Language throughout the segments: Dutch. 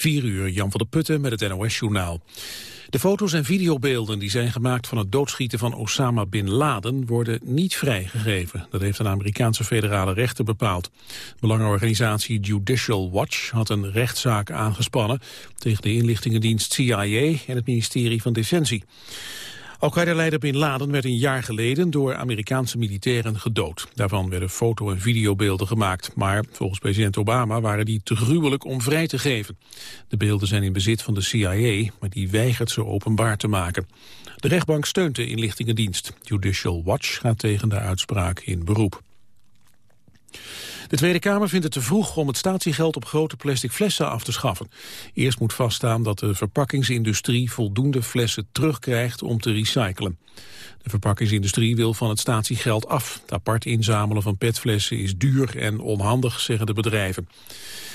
4 uur, Jan van der Putten met het NOS-journaal. De foto's en videobeelden die zijn gemaakt van het doodschieten van Osama Bin Laden worden niet vrijgegeven. Dat heeft een Amerikaanse federale rechter bepaald. Belangenorganisatie Judicial Watch had een rechtszaak aangespannen tegen de inlichtingendienst CIA en het ministerie van Defensie. Al-Qaeda-leider Bin Laden werd een jaar geleden door Amerikaanse militairen gedood. Daarvan werden foto- en videobeelden gemaakt. Maar volgens president Obama waren die te gruwelijk om vrij te geven. De beelden zijn in bezit van de CIA, maar die weigert ze openbaar te maken. De rechtbank steunt de inlichtingendienst. Judicial Watch gaat tegen de uitspraak in beroep. De Tweede Kamer vindt het te vroeg om het statiegeld op grote plastic flessen af te schaffen. Eerst moet vaststaan dat de verpakkingsindustrie voldoende flessen terugkrijgt om te recyclen. De verpakkingsindustrie wil van het statiegeld af. Het apart inzamelen van petflessen is duur en onhandig, zeggen de bedrijven.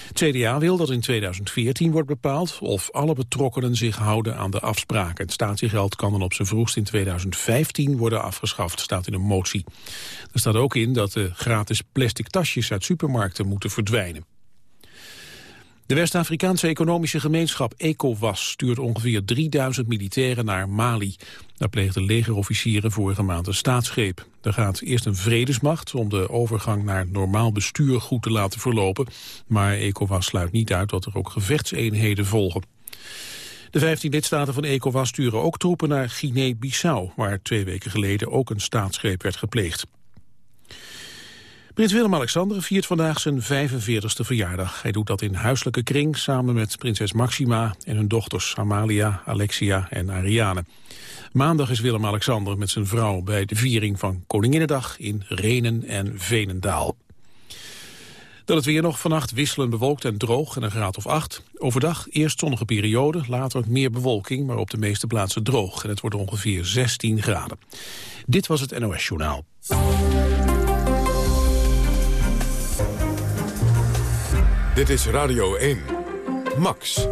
Het CDA wil dat in 2014 wordt bepaald of alle betrokkenen zich houden aan de afspraken. Het statiegeld kan dan op zijn vroegst in 2015 worden afgeschaft, staat in een motie. Er staat ook in dat de gratis plastic tasjes uit supermarkten moeten verdwijnen. De West-Afrikaanse economische gemeenschap ECOWAS stuurt ongeveer 3000 militairen naar Mali. Daar pleegden legerofficieren vorige maand een staatsgreep. Er gaat eerst een vredesmacht om de overgang naar normaal bestuur goed te laten verlopen. Maar ECOWAS sluit niet uit dat er ook gevechtseenheden volgen. De 15 lidstaten van ECOWAS sturen ook troepen naar Guinea-Bissau... waar twee weken geleden ook een staatsgreep werd gepleegd. Prins Willem-Alexander viert vandaag zijn 45e verjaardag. Hij doet dat in huiselijke kring samen met prinses Maxima en hun dochters Amalia, Alexia en Ariane. Maandag is Willem-Alexander met zijn vrouw bij de viering van Koninginnedag in Renen en Venendaal. Dan het weer nog vannacht wisselen bewolkt en droog en een graad of 8. Overdag eerst zonnige periode, later meer bewolking, maar op de meeste plaatsen droog. En het wordt ongeveer 16 graden. Dit was het NOS Journaal. Dit is Radio 1. Max.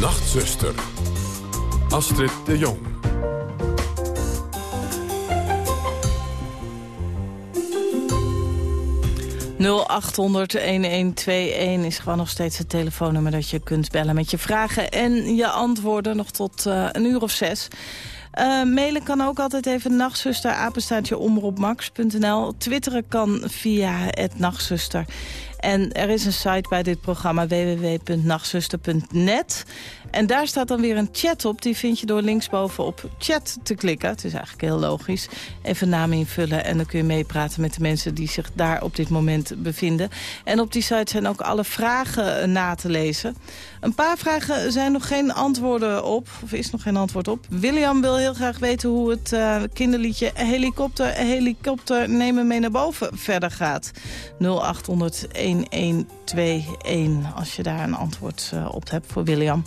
Nachtzuster. Astrid de Jong. ...0800-1121 is gewoon nog steeds het telefoonnummer dat je kunt bellen met je vragen en je antwoorden nog tot uh, een uur of zes. Uh, mailen kan ook altijd even nachtzuster, apenstaartje omroepmax.nl. Twitteren kan via het nachtzuster. En er is een site bij dit programma www.nachtzuster.net. En daar staat dan weer een chat op. Die vind je door linksboven op chat te klikken. Het is eigenlijk heel logisch. Even naam invullen en dan kun je meepraten met de mensen die zich daar op dit moment bevinden. En op die site zijn ook alle vragen na te lezen. Een paar vragen zijn nog geen antwoorden op, of is nog geen antwoord op. William wil heel graag weten hoe het uh, kinderliedje helikopter, helikopter nemen mee naar boven verder gaat. 0800 1121 als je daar een antwoord uh, op hebt voor William.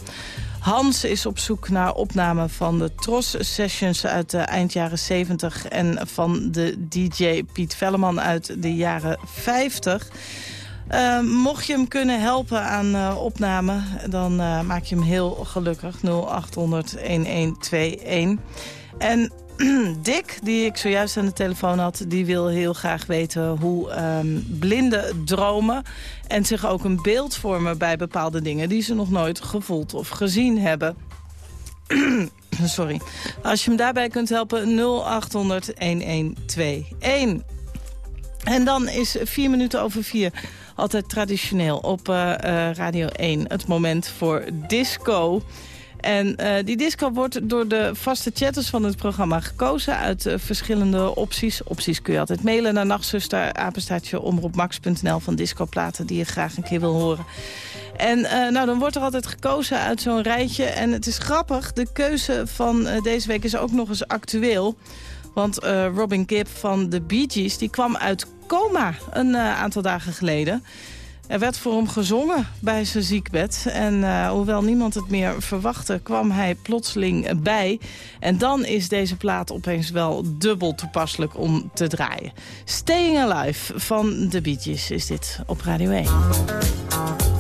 Hans is op zoek naar opnamen van de Tros Sessions uit de eind jaren 70... en van de DJ Piet Velleman uit de jaren 50. Uh, mocht je hem kunnen helpen aan uh, opname, dan uh, maak je hem heel gelukkig. 0800 1121. En Dick, die ik zojuist aan de telefoon had... die wil heel graag weten hoe um, blinden dromen... en zich ook een beeld vormen bij bepaalde dingen... die ze nog nooit gevoeld of gezien hebben. Sorry. Als je hem daarbij kunt helpen, 0800 1121. En dan is vier minuten over vier altijd traditioneel op uh, uh, Radio 1 het moment voor disco... En uh, die disco wordt door de vaste chatters van het programma gekozen... uit uh, verschillende opties. Opties kun je altijd mailen naar nachtzuster, apenstaartje, omroepmax.nl... van discoplaten die je graag een keer wil horen. En uh, nou, dan wordt er altijd gekozen uit zo'n rijtje. En het is grappig, de keuze van deze week is ook nog eens actueel. Want Robin Gibb van de Bee Gees die kwam uit coma een aantal dagen geleden... Er werd voor hem gezongen bij zijn ziekbed. En uh, hoewel niemand het meer verwachtte, kwam hij plotseling bij. En dan is deze plaat opeens wel dubbel toepasselijk om te draaien. Staying Alive van de Bee is dit op Radio 1.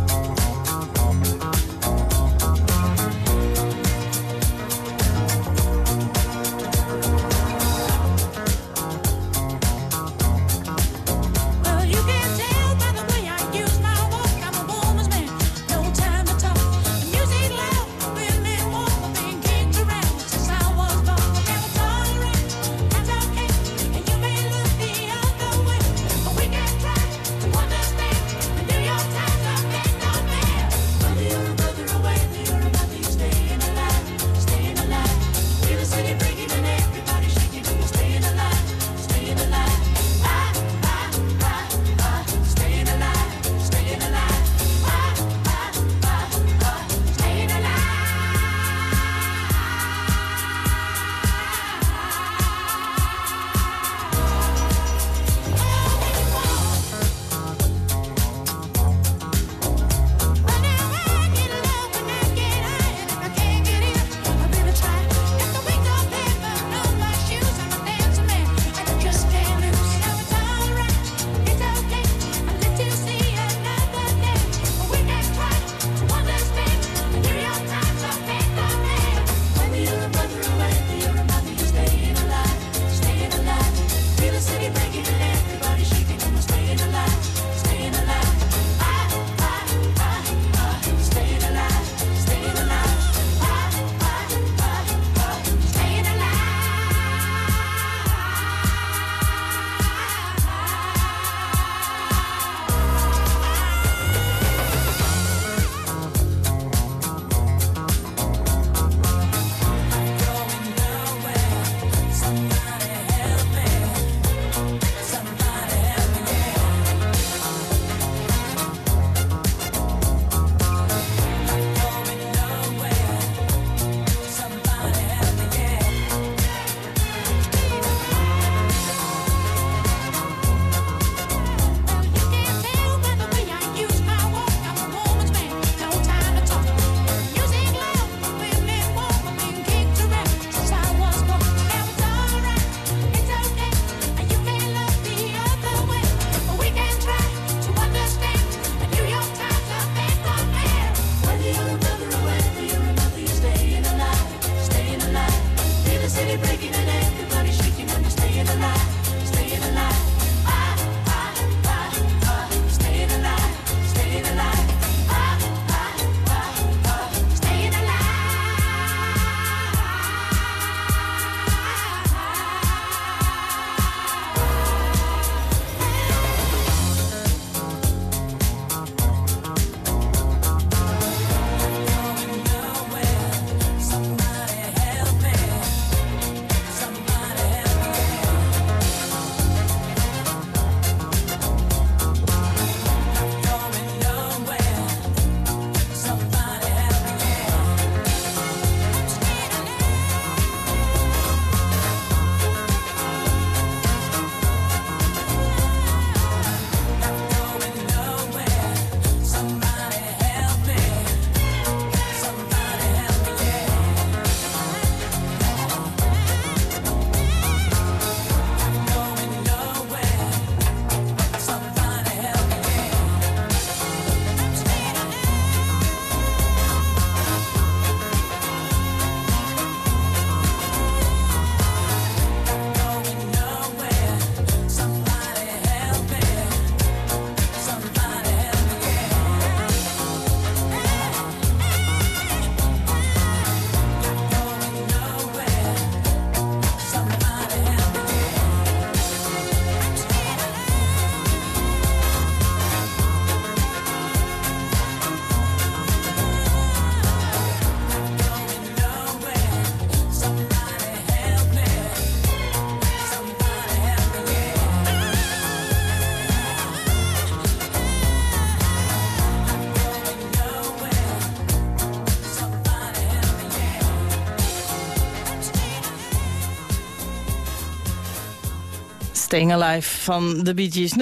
Staying Alive van de Bee Gees 0800-1121.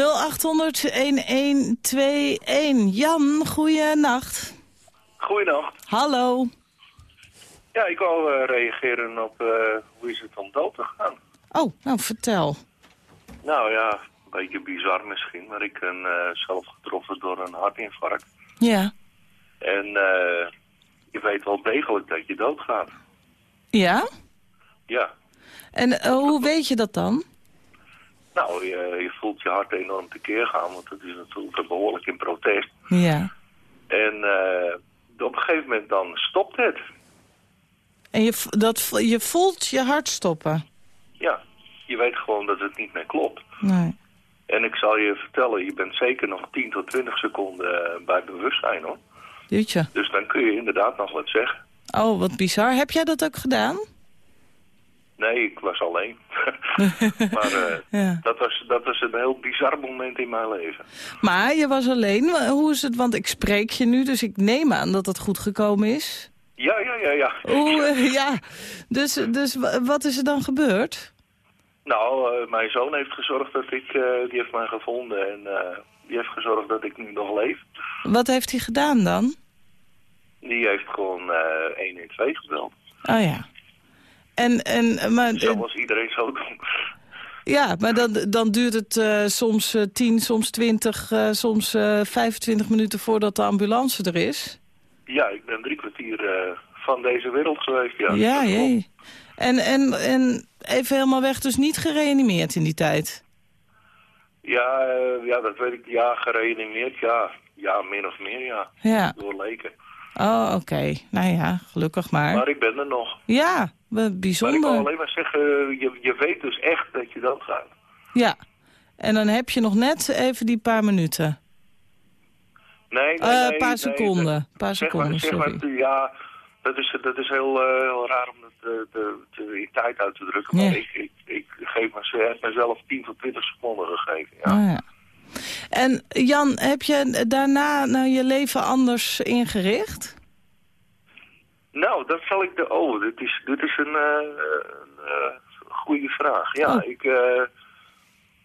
Jan, goeienacht. Goeienacht. Hallo. Ja, ik wou uh, reageren op uh, hoe is het om dood te gaan. Oh, nou vertel. Nou ja, een beetje bizar misschien, maar ik ben uh, zelf getroffen door een hartinfarct. Ja. En je weet wel degelijk dat je doodgaat. Ja? Ja. En hoe weet je dat dan? Nou, je, je, voelt je hart enorm tekeer gaan, want het is natuurlijk behoorlijk in protest. Ja. En op een gegeven moment dan stopt het. En je, dat, je voelt je hart stoppen? Ja, je weet gewoon dat het niet meer klopt. Nee. En ik zal je vertellen, je bent zeker nog 10 tot 20 seconden bij bewustzijn hoor. Jeetje. Dus dan kun je inderdaad nog wat zeggen. Oh, wat bizar. Heb jij dat ook gedaan? Nee, ik was alleen. maar uh, ja. dat, was, dat was een heel bizar moment in mijn leven. Maar je was alleen. Hoe is het? Want ik spreek je nu, dus ik neem aan dat het goed gekomen is. Ja, ja, ja, ja. Oeh, uh, ja. Dus, dus wat is er dan gebeurd? Nou, uh, mijn zoon heeft gezorgd dat ik... die heeft mij gevonden en die heeft gezorgd dat ik nu nog leef. Wat heeft hij gedaan dan? Die heeft gewoon 112 gebeld. Oh ja. En, en, maar, Zoals iedereen zo doen. Ja, maar dan, dan duurt het uh, soms uh, 10, soms 20, uh, soms 25 minuten voordat de ambulance er is. Ja, ik ben drie kwartier van deze wereld geweest. Ja, ja jee. En, en, en even helemaal weg, dus niet gereanimeerd in die tijd? Ja, ja dat weet ik. Ja, gereanimeerd, ja. Ja, min of meer, ja. ja. Door leken. Oh, oké. Okay. Nou ja, gelukkig maar. Maar ik ben er nog. Ja, bijzonder. Maar ik wil alleen maar zeggen, je, je weet dus echt dat je dat gaat. Ja. En dan heb je nog net even die paar minuten. Nee, nee, uh, paar nee, seconden. Nee, paar zeg seconden, maar, zeg sorry. maar, ja, dat is, dat is heel, uh, heel raar om het uh, te, te, in tijd uit te drukken. Maar Ja. ik, ik, ik geef me- mezelf 10 tot 20 seconden gegeven. Ja. Oh, ja. En Jan, heb je daarna nou je leven anders ingericht? Nou, dat zal ik de... Oh, dit is, dit is een, eh, een eh, goede vraag. Ja, Oh. ik, eh,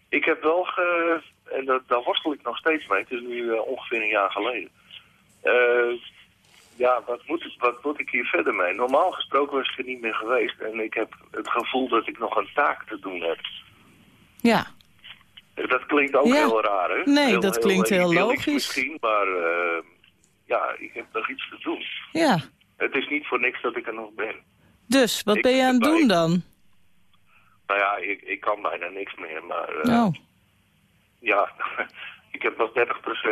ik heb wel ge... En dat, daar worstel ik nog steeds mee. Het is nu ongeveer een jaar geleden. Eh, ja, wat moet, ik, wat moet ik hier verder mee? Normaal gesproken was ik er niet meer geweest. En ik heb het gevoel dat ik nog een taak te doen heb. Ja. Dat klinkt ook Ja. heel raar, hè? Nee, dat klinkt heel logisch. Misschien, maar ja, ik heb nog iets te doen. Ja. Het is niet voor niks dat ik er nog ben. Dus, wat Ik ben je aan het doen dan? Nou ja, ik, ik kan bijna niks meer, maar Oh, ja, ik heb nog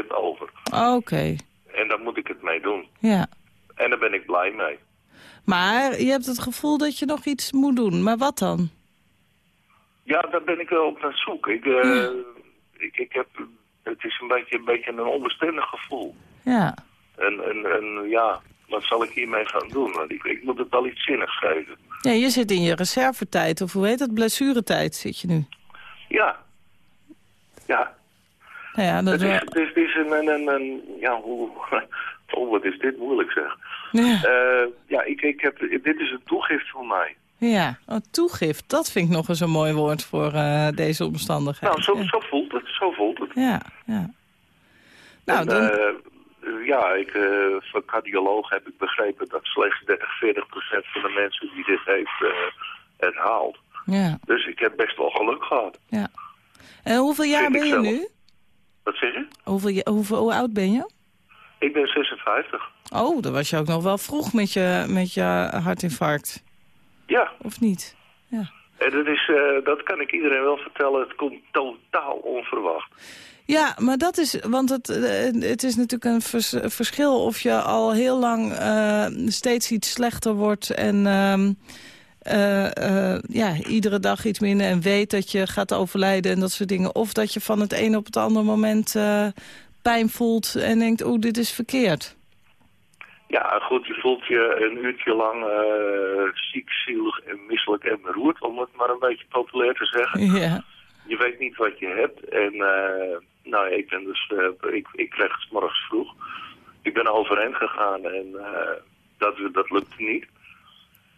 30% over. oké. En daar moet ik het mee doen. Ja. En daar ben ik blij mee. Maar je hebt het gevoel dat je nog iets moet doen. Maar wat dan? Ja, daar ben ik wel op naar zoek. Ik, eh, ik, ik heb, het is een beetje, een beetje een onbestendig gevoel. Ja. En, en, en ja, wat zal ik hiermee gaan doen? Want ik, ik moet het wel iets zinnigs geven. Ja, je zit in je reservetijd. Of hoe heet het? Blessuretijd zit je nu. Ja. Ja, Nou ja, dat het is, wel... het is, het is een, een, een, een- ja, hoe, oh, wat is dit moeilijk zeg. Ja. Eh, ja, ik, ik heb, dit is een toegift voor mij. ja. Oh, toegift. Dat vind ik nog eens een mooi woord voor eh, deze omstandigheid. Nou, zo, ja. zo voelt het, zo voelt het. ja, ja. Nou, En, dan... eh, ja, ik, eh, van cardioloog heb ik begrepen dat slechts 30, 40 procent van de mensen die dit heeft eh, het haalt. ja, Dus ik heb best wel geluk gehad. ja. En hoeveel jaar Vind ben je zelf. nu? Wat zeg je? Hoeveel, hoeveel, hoe oud ben je? Ik ben 56. Oh, dan was je ook nog wel vroeg met je, met je hartinfarct. Ja, Of niet? Ja. en dat, is, eh, dat kan ik iedereen wel vertellen. Het komt totaal onverwacht. Ja, maar dat is, want het, eh, het is natuurlijk een vers- verschil of je al heel lang eh, steeds iets slechter wordt en ehm, eh, ja, iedere dag iets minder en weet dat je gaat overlijden en dat soort dingen. Of dat je van het een op het andere moment pijn voelt en denkt, oeh, dit is verkeerd. Ja, goed, je voelt je een uurtje lang ziek, zielig en misselijk en beroerd, om het maar een beetje populair te zeggen. Ja, Je weet niet wat je hebt. En eh, nou, ik ben dus, eh, ik, ik kreeg het morgens vroeg. Ik ben overeind gegaan en eh, dat, dat lukte niet.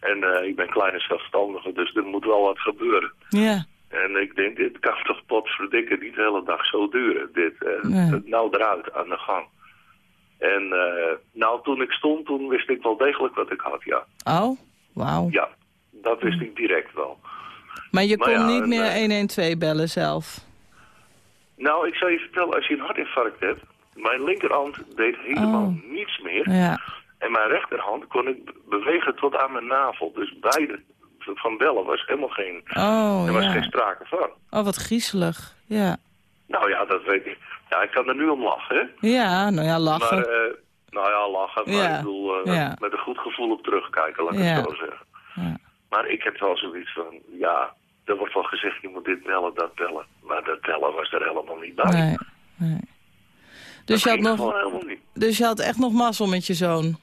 En eh, ik ben kleine zelfstandige, dus er moet wel wat gebeuren. ja, En ik denk, dit kan toch potverdikken niet de hele dag zo duren. Dit, Nee. nou eruit, aan de gang. En nou, toen ik stond, toen wist ik wel degelijk wat ik had, ja. Oh, wauw. Ja, dat wist ik direct wel. Maar je Maar kon ja, niet meer eh, 112 bellen zelf? Nou, ik zal je vertellen, als je een hartinfarct hebt... Mijn linkerhand deed helemaal Oh. niets meer. Ja. En mijn rechterhand kon ik be- bewegen tot aan mijn navel. Dus beide van bellen was helemaal geen, Oh, er was ja. geen sprake van. Oh, wat griezelig. Ja. Nou ja, dat weet ik. Ja, ik kan er nu om lachen, hè. Ja, nou ja, lachen. Maar, eh, nou ja, lachen. Maar Ja, ik bedoel, eh, ja. met een goed gevoel op terugkijken, laat ik het zo zeggen. Ja. Maar ik heb wel zoiets van, ja, er wordt wel gezegd, je moet dit bellen, dat bellen. Maar dat bellen was er helemaal niet bij. Nee, nee. Dus je, had nog, dus je had echt nog mazzel met je zoon?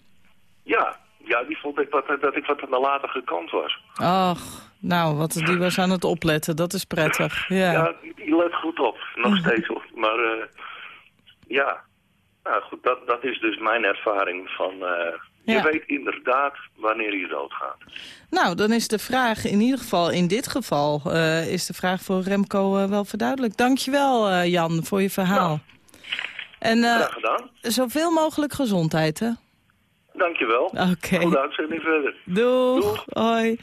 Ja, ja, die vond ik wat, dat ik wat aan de latere kant was. Ach, nou, wat, die was aan het opletten. Dat is prettig. Ja. Ja, die, die let goed op, nog steeds op. Maar eh, ja, nou goed, dat, dat is dus mijn ervaring van... eh, Ja. Je weet inderdaad wanneer je doodgaat. Nou, dan is de vraag in ieder geval, in dit geval, eh, is de vraag voor Remco eh, wel verduidelijk. Dankjewel, eh Jan, voor je verhaal. Nou. En eh, gedaan. zoveel mogelijk gezondheid, hè? Dankjewel. Oké. Goede uitzending verder. Doeg. Doeg. Hoi.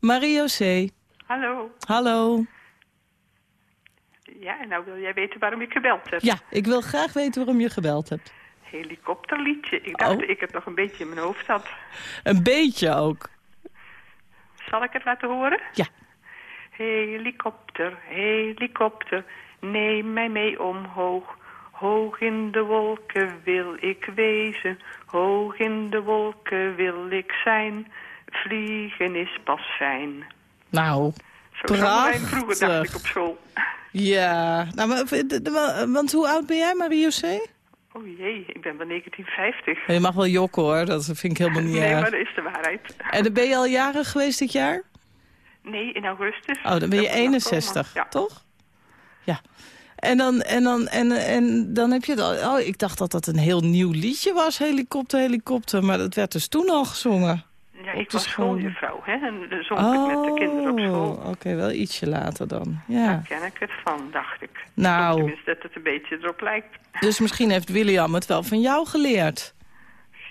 Mario C. Hallo. Hallo. Ja, en nou wil jij weten waarom ik gebeld heb. Ja, ik wil graag weten waarom je gebeld hebt. Helikopterliedje. Ik dacht Oh. dat ik het nog een beetje in mijn hoofd had. Een beetje ook. Zal ik het laten horen? Ja. Helikopter, helikopter, neem mij mee omhoog. Hoog in de wolken wil ik wezen, hoog in de wolken wil ik zijn. Vliegen is pas fijn. Nou, Zo Prachtig. vroeger, dacht ik, op school. ja. Nou, maar, de- de- want hoe oud ben jij, Mario C? Oh jee, ik ben van 1950. Je mag wel jokken hoor, dat vind ik helemaal niet Nee, erg. maar dat is de waarheid. En dan ben je al jarig geweest dit jaar? Nee, in augustus. Oh, dan ben je Dat moet nog 61, komen. Ja. toch? Ja. En dan, en, dan, en, en dan heb je het al... Oh, ik dacht dat dat een heel nieuw liedje was, helikopter, helikopter. Maar dat werd dus toen al gezongen. Ik was school. schooljuffrouw, hè. En dan zong ik met de kinderen op school. Oh, oké, wel ietsje later dan. Ja. Daar ken ik het van, dacht ik. Nou. Tenminste, dat het een beetje erop lijkt. Dus misschien heeft William het wel van jou geleerd.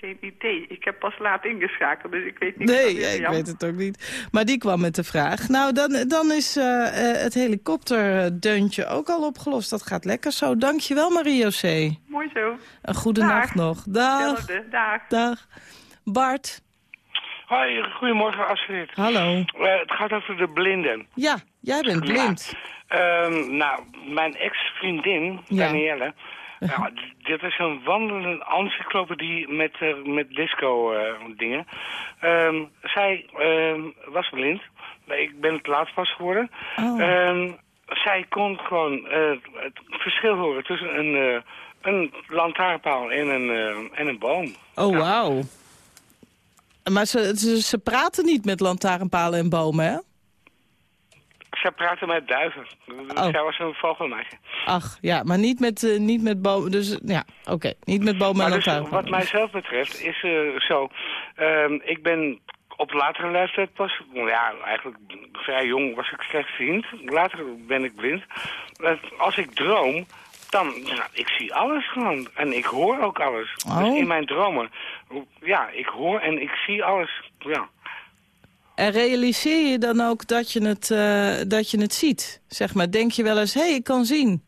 Geen idee. Ik heb pas laat ingeschakeld, dus ik weet niet. Nee, ja, ik weet het ook niet. Maar die kwam met de vraag. Nou, dan, dan is eh, eh, het helikopterdeuntje ook al opgelost. Dat gaat lekker zo. Dankjewel, Mario C. Mooi zo. Een goede Dag. nacht nog. Dag. Dag. Bart, Hoi, goedemorgen Astrid. hallo. Eh, het gaat over de blinden. Ja, jij bent blind. Ehm, nou, mijn ex-vriendin, Ja. Danielle... Nou, dit is een wandelende encyclopedie met, eh, met disco-dingen. zij ehm, was blind. Ik ben het laatst pas geworden. Oh. Ehm, zij kon gewoon eh, het verschil horen tussen een, eh, een lantaarnpaal en een, eh, en een boom. Oh, wauw. Maar ze, ze, ze praten niet met lantaarnpalen en bomen, hè? Zij praatte met duiven. Oh. Zij was een vogelmeisje. Ach, ja, maar niet met, eh, niet met bomen. Dus ja, oké. Niet met bomen en dus, lantaarnpalen. wat mijzelf betreft is eh, zo. ehm, ik ben op latere leeftijd pas, nou ja, eigenlijk vrij jong was ik slechtziend. Later ben ik blind. Eh, als ik droom, dan, nou, ik zie alles gewoon. En ik hoor ook alles. Oh. Dus in mijn dromen, ja, ik hoor en ik zie alles. Ja. En realiseer je dan ook dat je het, eh, dat je het ziet? Zeg maar, denk je wel eens, hé, hey, ik kan zien.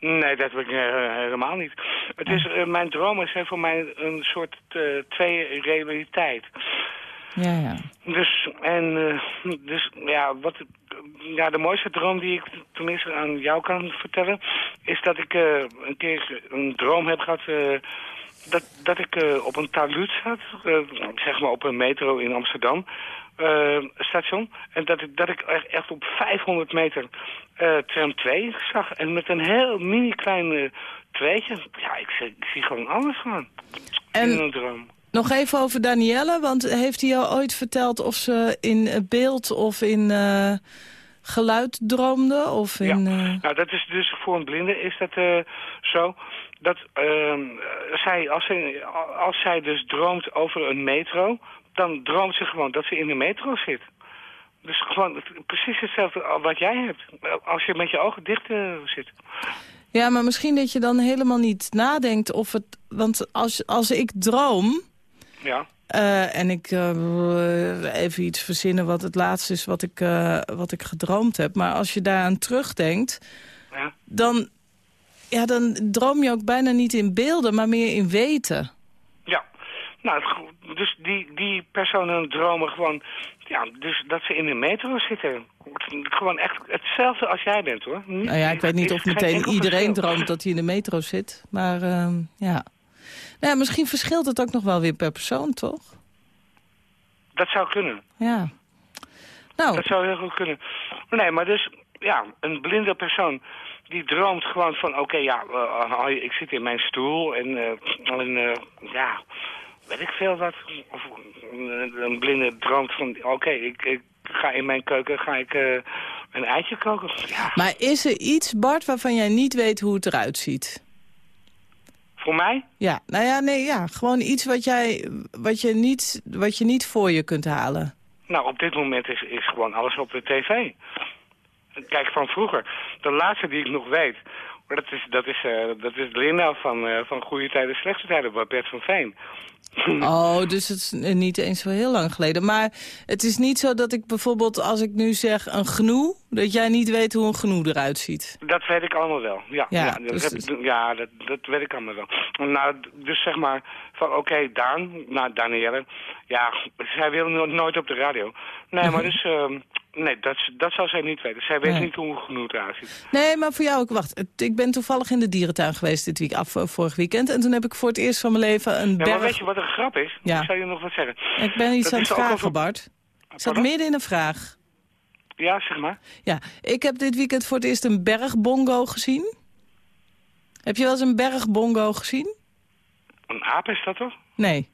Nee, dat heb ik eh, helemaal niet. Het is, eh, mijn dromen zijn voor mij een soort twee realiteit. Ja, ja. Dus, en, eh, dus ja, wat, ja, de mooiste droom die ik tenminste aan jou kan vertellen... is dat ik eh, een keer een droom heb gehad... eh, dat, dat ik op een taluut zat, zeg maar op een metro in Amsterdam... station. En dat ik, dat ik echt- echt op 500 meter tram 2 zag. En met een heel mini klein tweetje. Ja, ik, zie- ik zie gewoon alles. En- In een droom. Nog even over Danielle, want heeft hij jou ooit verteld of ze in eh, beeld of in eh, geluid droomde? Of in, Ja. eh, Nou, dat is dus voor een blinde is dat zo dat ehm, zij, als, zij, als zij dus droomt over een metro, dan droomt ze gewoon dat ze in de metro zit. Dus gewoon precies hetzelfde wat jij hebt. Als je met je ogen dicht zit. Ja, maar misschien dat je dan helemaal niet nadenkt of het... Want als, als ik droom... Ja. eh, en ik eh, even iets verzinnen wat het laatste is wat ik, eh, wat ik gedroomd heb. Maar als je daaraan terugdenkt, ja. dan, ja, dan droom je ook bijna niet in beelden, maar meer in weten. Ja. Nou, dus die, die personen dromen gewoon... Ja, dus dat ze in de metro zitten. Gewoon echt hetzelfde als jij bent, hoor. Niet- Nou ja, ik weet niet of meteen iedereen droomt dat hij in de metro zit. Maar ehm, ja. Nou ja, misschien verschilt het ook nog wel weer per persoon, toch? Dat zou kunnen. Ja. Nou, Dat zou heel goed kunnen. Nee, maar dus, ja, een blinde persoon die droomt gewoon van... Oké, ja, eh, ik zit in mijn stoel en, eh, en eh, ja, weet ik veel wat. Of een, blinde droomt van... Oké, ik, ik ga in mijn keuken ga ik, eh, een eitje koken. Ja, maar is er iets, Bart, waarvan jij niet weet hoe het eruit ziet? Voor mij? Ja, nou ja, nee, ja. Gewoon iets wat, jij, wat, je niet, wat je niet voor je kunt halen. Nou, op dit moment is, is gewoon alles op de tv. Kijk, van vroeger. De laatste die ik nog weet... Dat is, dat is, eh, dat is Linda van, eh, van Goede Tijden, Slechte Tijden, bij Bert van Veen. Oh, dus het is niet eens zo heel lang geleden. Maar het is niet zo dat ik bijvoorbeeld, als ik nu zeg een gnoe... dat jij niet weet hoe een gnoe eruit ziet. Dat weet ik allemaal wel. Ja, Ja, ja, dat, dus heb het- ik- ja dat, dat weet ik allemaal wel. Nou, dus zeg maar, van oké, Daan, nou Danielle, ja, zij wil no- nooit op de radio. Nee, maar dus, ehm, nee, dat, dat zou zij niet weten. Zij weet Nee. niet hoe een genoeg eruit ziet. Nee, maar voor jou ook. Wacht, ik ben toevallig in de dierentuin geweest dit week, af, eh, vorig weekend. En toen heb ik voor het eerst van mijn leven een Ja, maar weet je wat een grap is? Ja. Ik zal je nog wat zeggen. Ik ben iets Dat aan het vragen, over- Bart. Ik zat midden in een vraag. Ja, zeg maar. Ja, ik heb dit weekend voor het eerst een bergbongo gezien. Heb je wel eens een bergbongo gezien? Een aap is dat toch? Nee.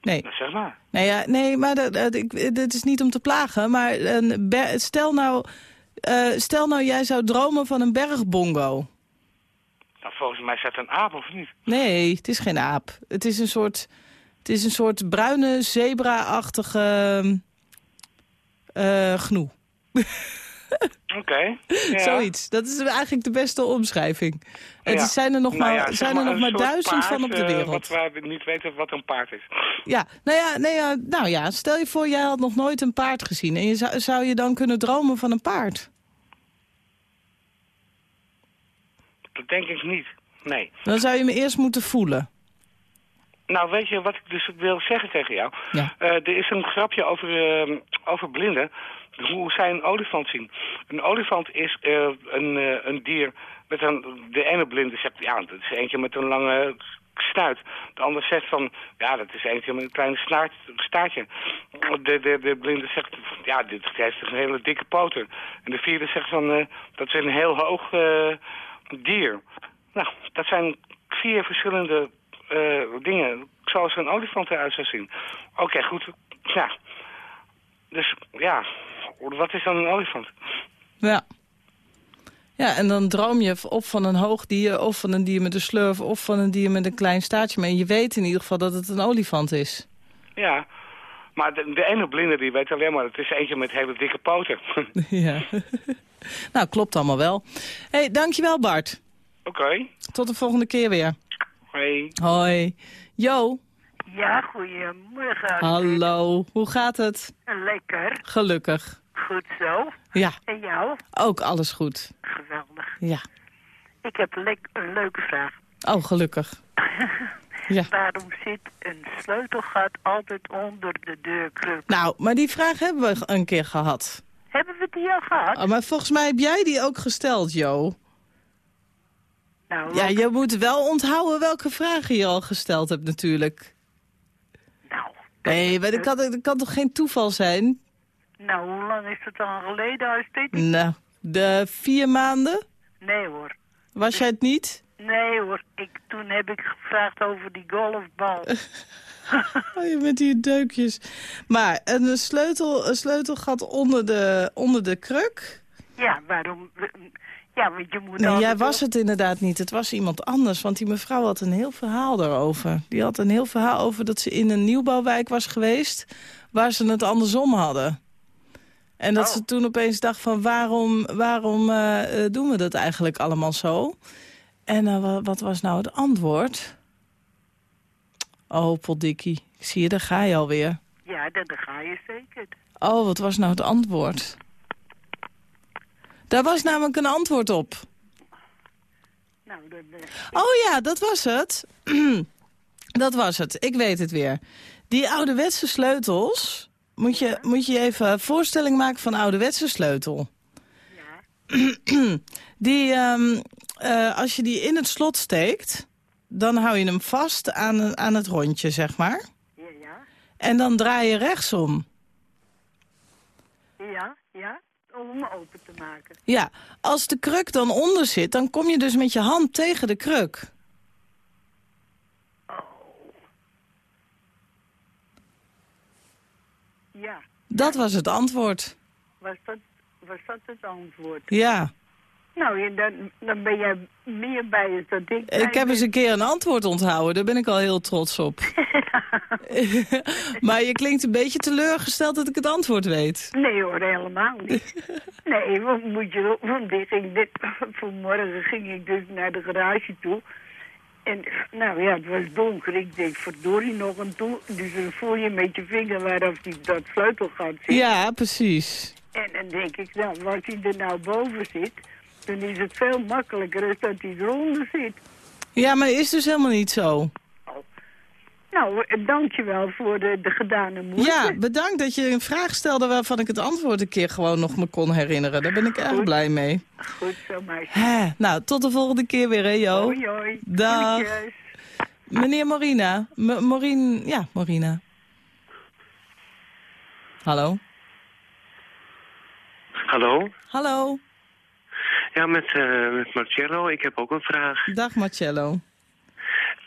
Nee. Nou, zeg maar. Nee, ja, nee maar dat, dat, ik, dat is niet om te plagen. Maar een ber- stel, nou, eh, stel nou, jij zou dromen van een bergbongo. Nou, volgens mij is dat een aap of niet? Nee, het is geen aap. Het is een soort, het is een soort bruine, zebra-achtige eh gnoe. Oké. Ja. Zoiets. Dat is eigenlijk de beste omschrijving. Het Ja. is- zijn er nog Nou maar, ja, zijn er nog maar duizend paard, van op de eh, wereld. wat wij niet weten wat een paard is. Ja, nou ja, nee, ja, nou ja, stel je voor, jij had nog nooit een paard gezien. En je zou, zou je dan kunnen dromen van een paard? Dat denk ik niet. Nee. Dan zou je me eerst moeten voelen. Nou, weet je wat ik dus wil zeggen tegen jou? Ja. Eh, er is een grapje over, eh, over blinden. Hoe zij een olifant zien. Een olifant is eh, een, eh, een dier met een... De ene blinde zegt, ja, dat is eentje met een lange snuit. De ander zegt van, ja, dat is eentje met een klein snaart, staartje. De, de, de blinde zegt, ja, dit heeft een hele dikke poten. En de vierde zegt van, dat is een heel hoog dier. Nou, dat zijn vier verschillende dingen, zoals een olifant eruit zou zien. Oké, goed. Ja. Dus, ja, wat is dan een olifant? Ja. Ja, en dan droom je of van een hoog dier, of van een dier met een slurf... of van een dier met een klein staartje. Maar je weet in ieder geval dat het een olifant is. Ja, maar de, de ene blinde die weet alleen maar, het is eentje met hele dikke poten. ja. nou, klopt allemaal wel. Hé, hey, dankjewel Bart. Oké, Tot de volgende keer weer. Hoi. Hoi. Jo, Ja, goedemorgen. hallo. Hoe gaat het? Lekker. Gelukkig. Goed zo. Ja, En jou? ook alles goed. Geweldig. Ja. Ik heb le- een leuke vraag. Oh, gelukkig. Ja. Waarom zit een sleutelgat altijd onder de deurkruk? Nou, maar die vraag hebben we een keer gehad. Hebben we die al gehad? Oh, maar volgens mij heb jij die ook gesteld, Jo. Nou, Ja, je moet wel onthouden welke vragen je al gesteld hebt natuurlijk. nou, Nee, maar dat kan, dat kan toch geen toeval zijn? nou, hoe lang is het dan geleden als dit? Nou, de vier maanden? Nee hoor. Was jij het niet? Nee hoor. Ik, toen heb ik gevraagd over die golfbal. Oh, je met die deukjes. Maar een, sleutel, een sleutelgat onder de, onder de kruk? ja, waarom... Ja, want je moet Nee, altijd jij was het inderdaad niet. Het was iemand anders, want die mevrouw had een heel verhaal daarover. Die had een heel verhaal over dat ze in een nieuwbouwwijk was geweest... waar ze het andersom hadden. En dat Oh. ze toen opeens dacht van waarom, waarom eh, eh, doen we dat eigenlijk allemaal zo? En eh, wa- wat was nou het antwoord? Oh, poldikkie. Ik zie je, daar ga je alweer. Ja, daar ga je zeker. Oh, wat was nou het antwoord? Daar was namelijk een antwoord op. Nou, dat, eh, Oh ja, dat was het. dat was het. Ik weet het weer. Die ouderwetse sleutels... Moet je, moet je even voorstelling maken van ouderwetse sleutel. die, ehm, eh, als je die in het slot steekt... dan hou je hem vast aan, aan het rondje, zeg maar. ja, ja, En dan draai je rechtsom. ja, ja, om hem open te maken. Ja, als de kruk dan onder zit... dan kom je dus met je hand tegen de kruk. Ja, Dat was het antwoord. was dat, was dat het antwoord? Ja. Nou, dan, dan ben jij meer bij het dan ik. Ik heb eens een keer een antwoord onthouden. Daar ben ik al heel trots op. maar je klinkt een beetje teleurgesteld dat ik het antwoord weet. Nee hoor, helemaal niet. Nee, want moet je, want ik ging dit, vanmorgen ging ik dus naar de garage toe. En nou ja, het was donker. Ik denk, verdorie nog een toe. Dus dan voel je met je vinger waarop die, dat sleutelgat zit. Ja, precies. En dan denk ik, nou, als hij er nou boven zit, dan is het veel makkelijker dan dat hij eronder zit. Ja, maar is dus helemaal niet zo. Nou, eh, dankjewel voor de, de gedane moeite. Ja, bedankt dat je een vraag stelde waarvan ik het antwoord een keer gewoon nog me kon herinneren. Daar ben ik erg Goed. blij mee. Goed zo, meisje. Hè, nou, tot de volgende keer weer, hè, Jo. Hoi, hoi. Dag. Meneer Morina. M ja, Morina. Hallo? Hallo? Hallo? Ja, met, eh, met Marcello. Ik heb ook een vraag. Dag Marcello.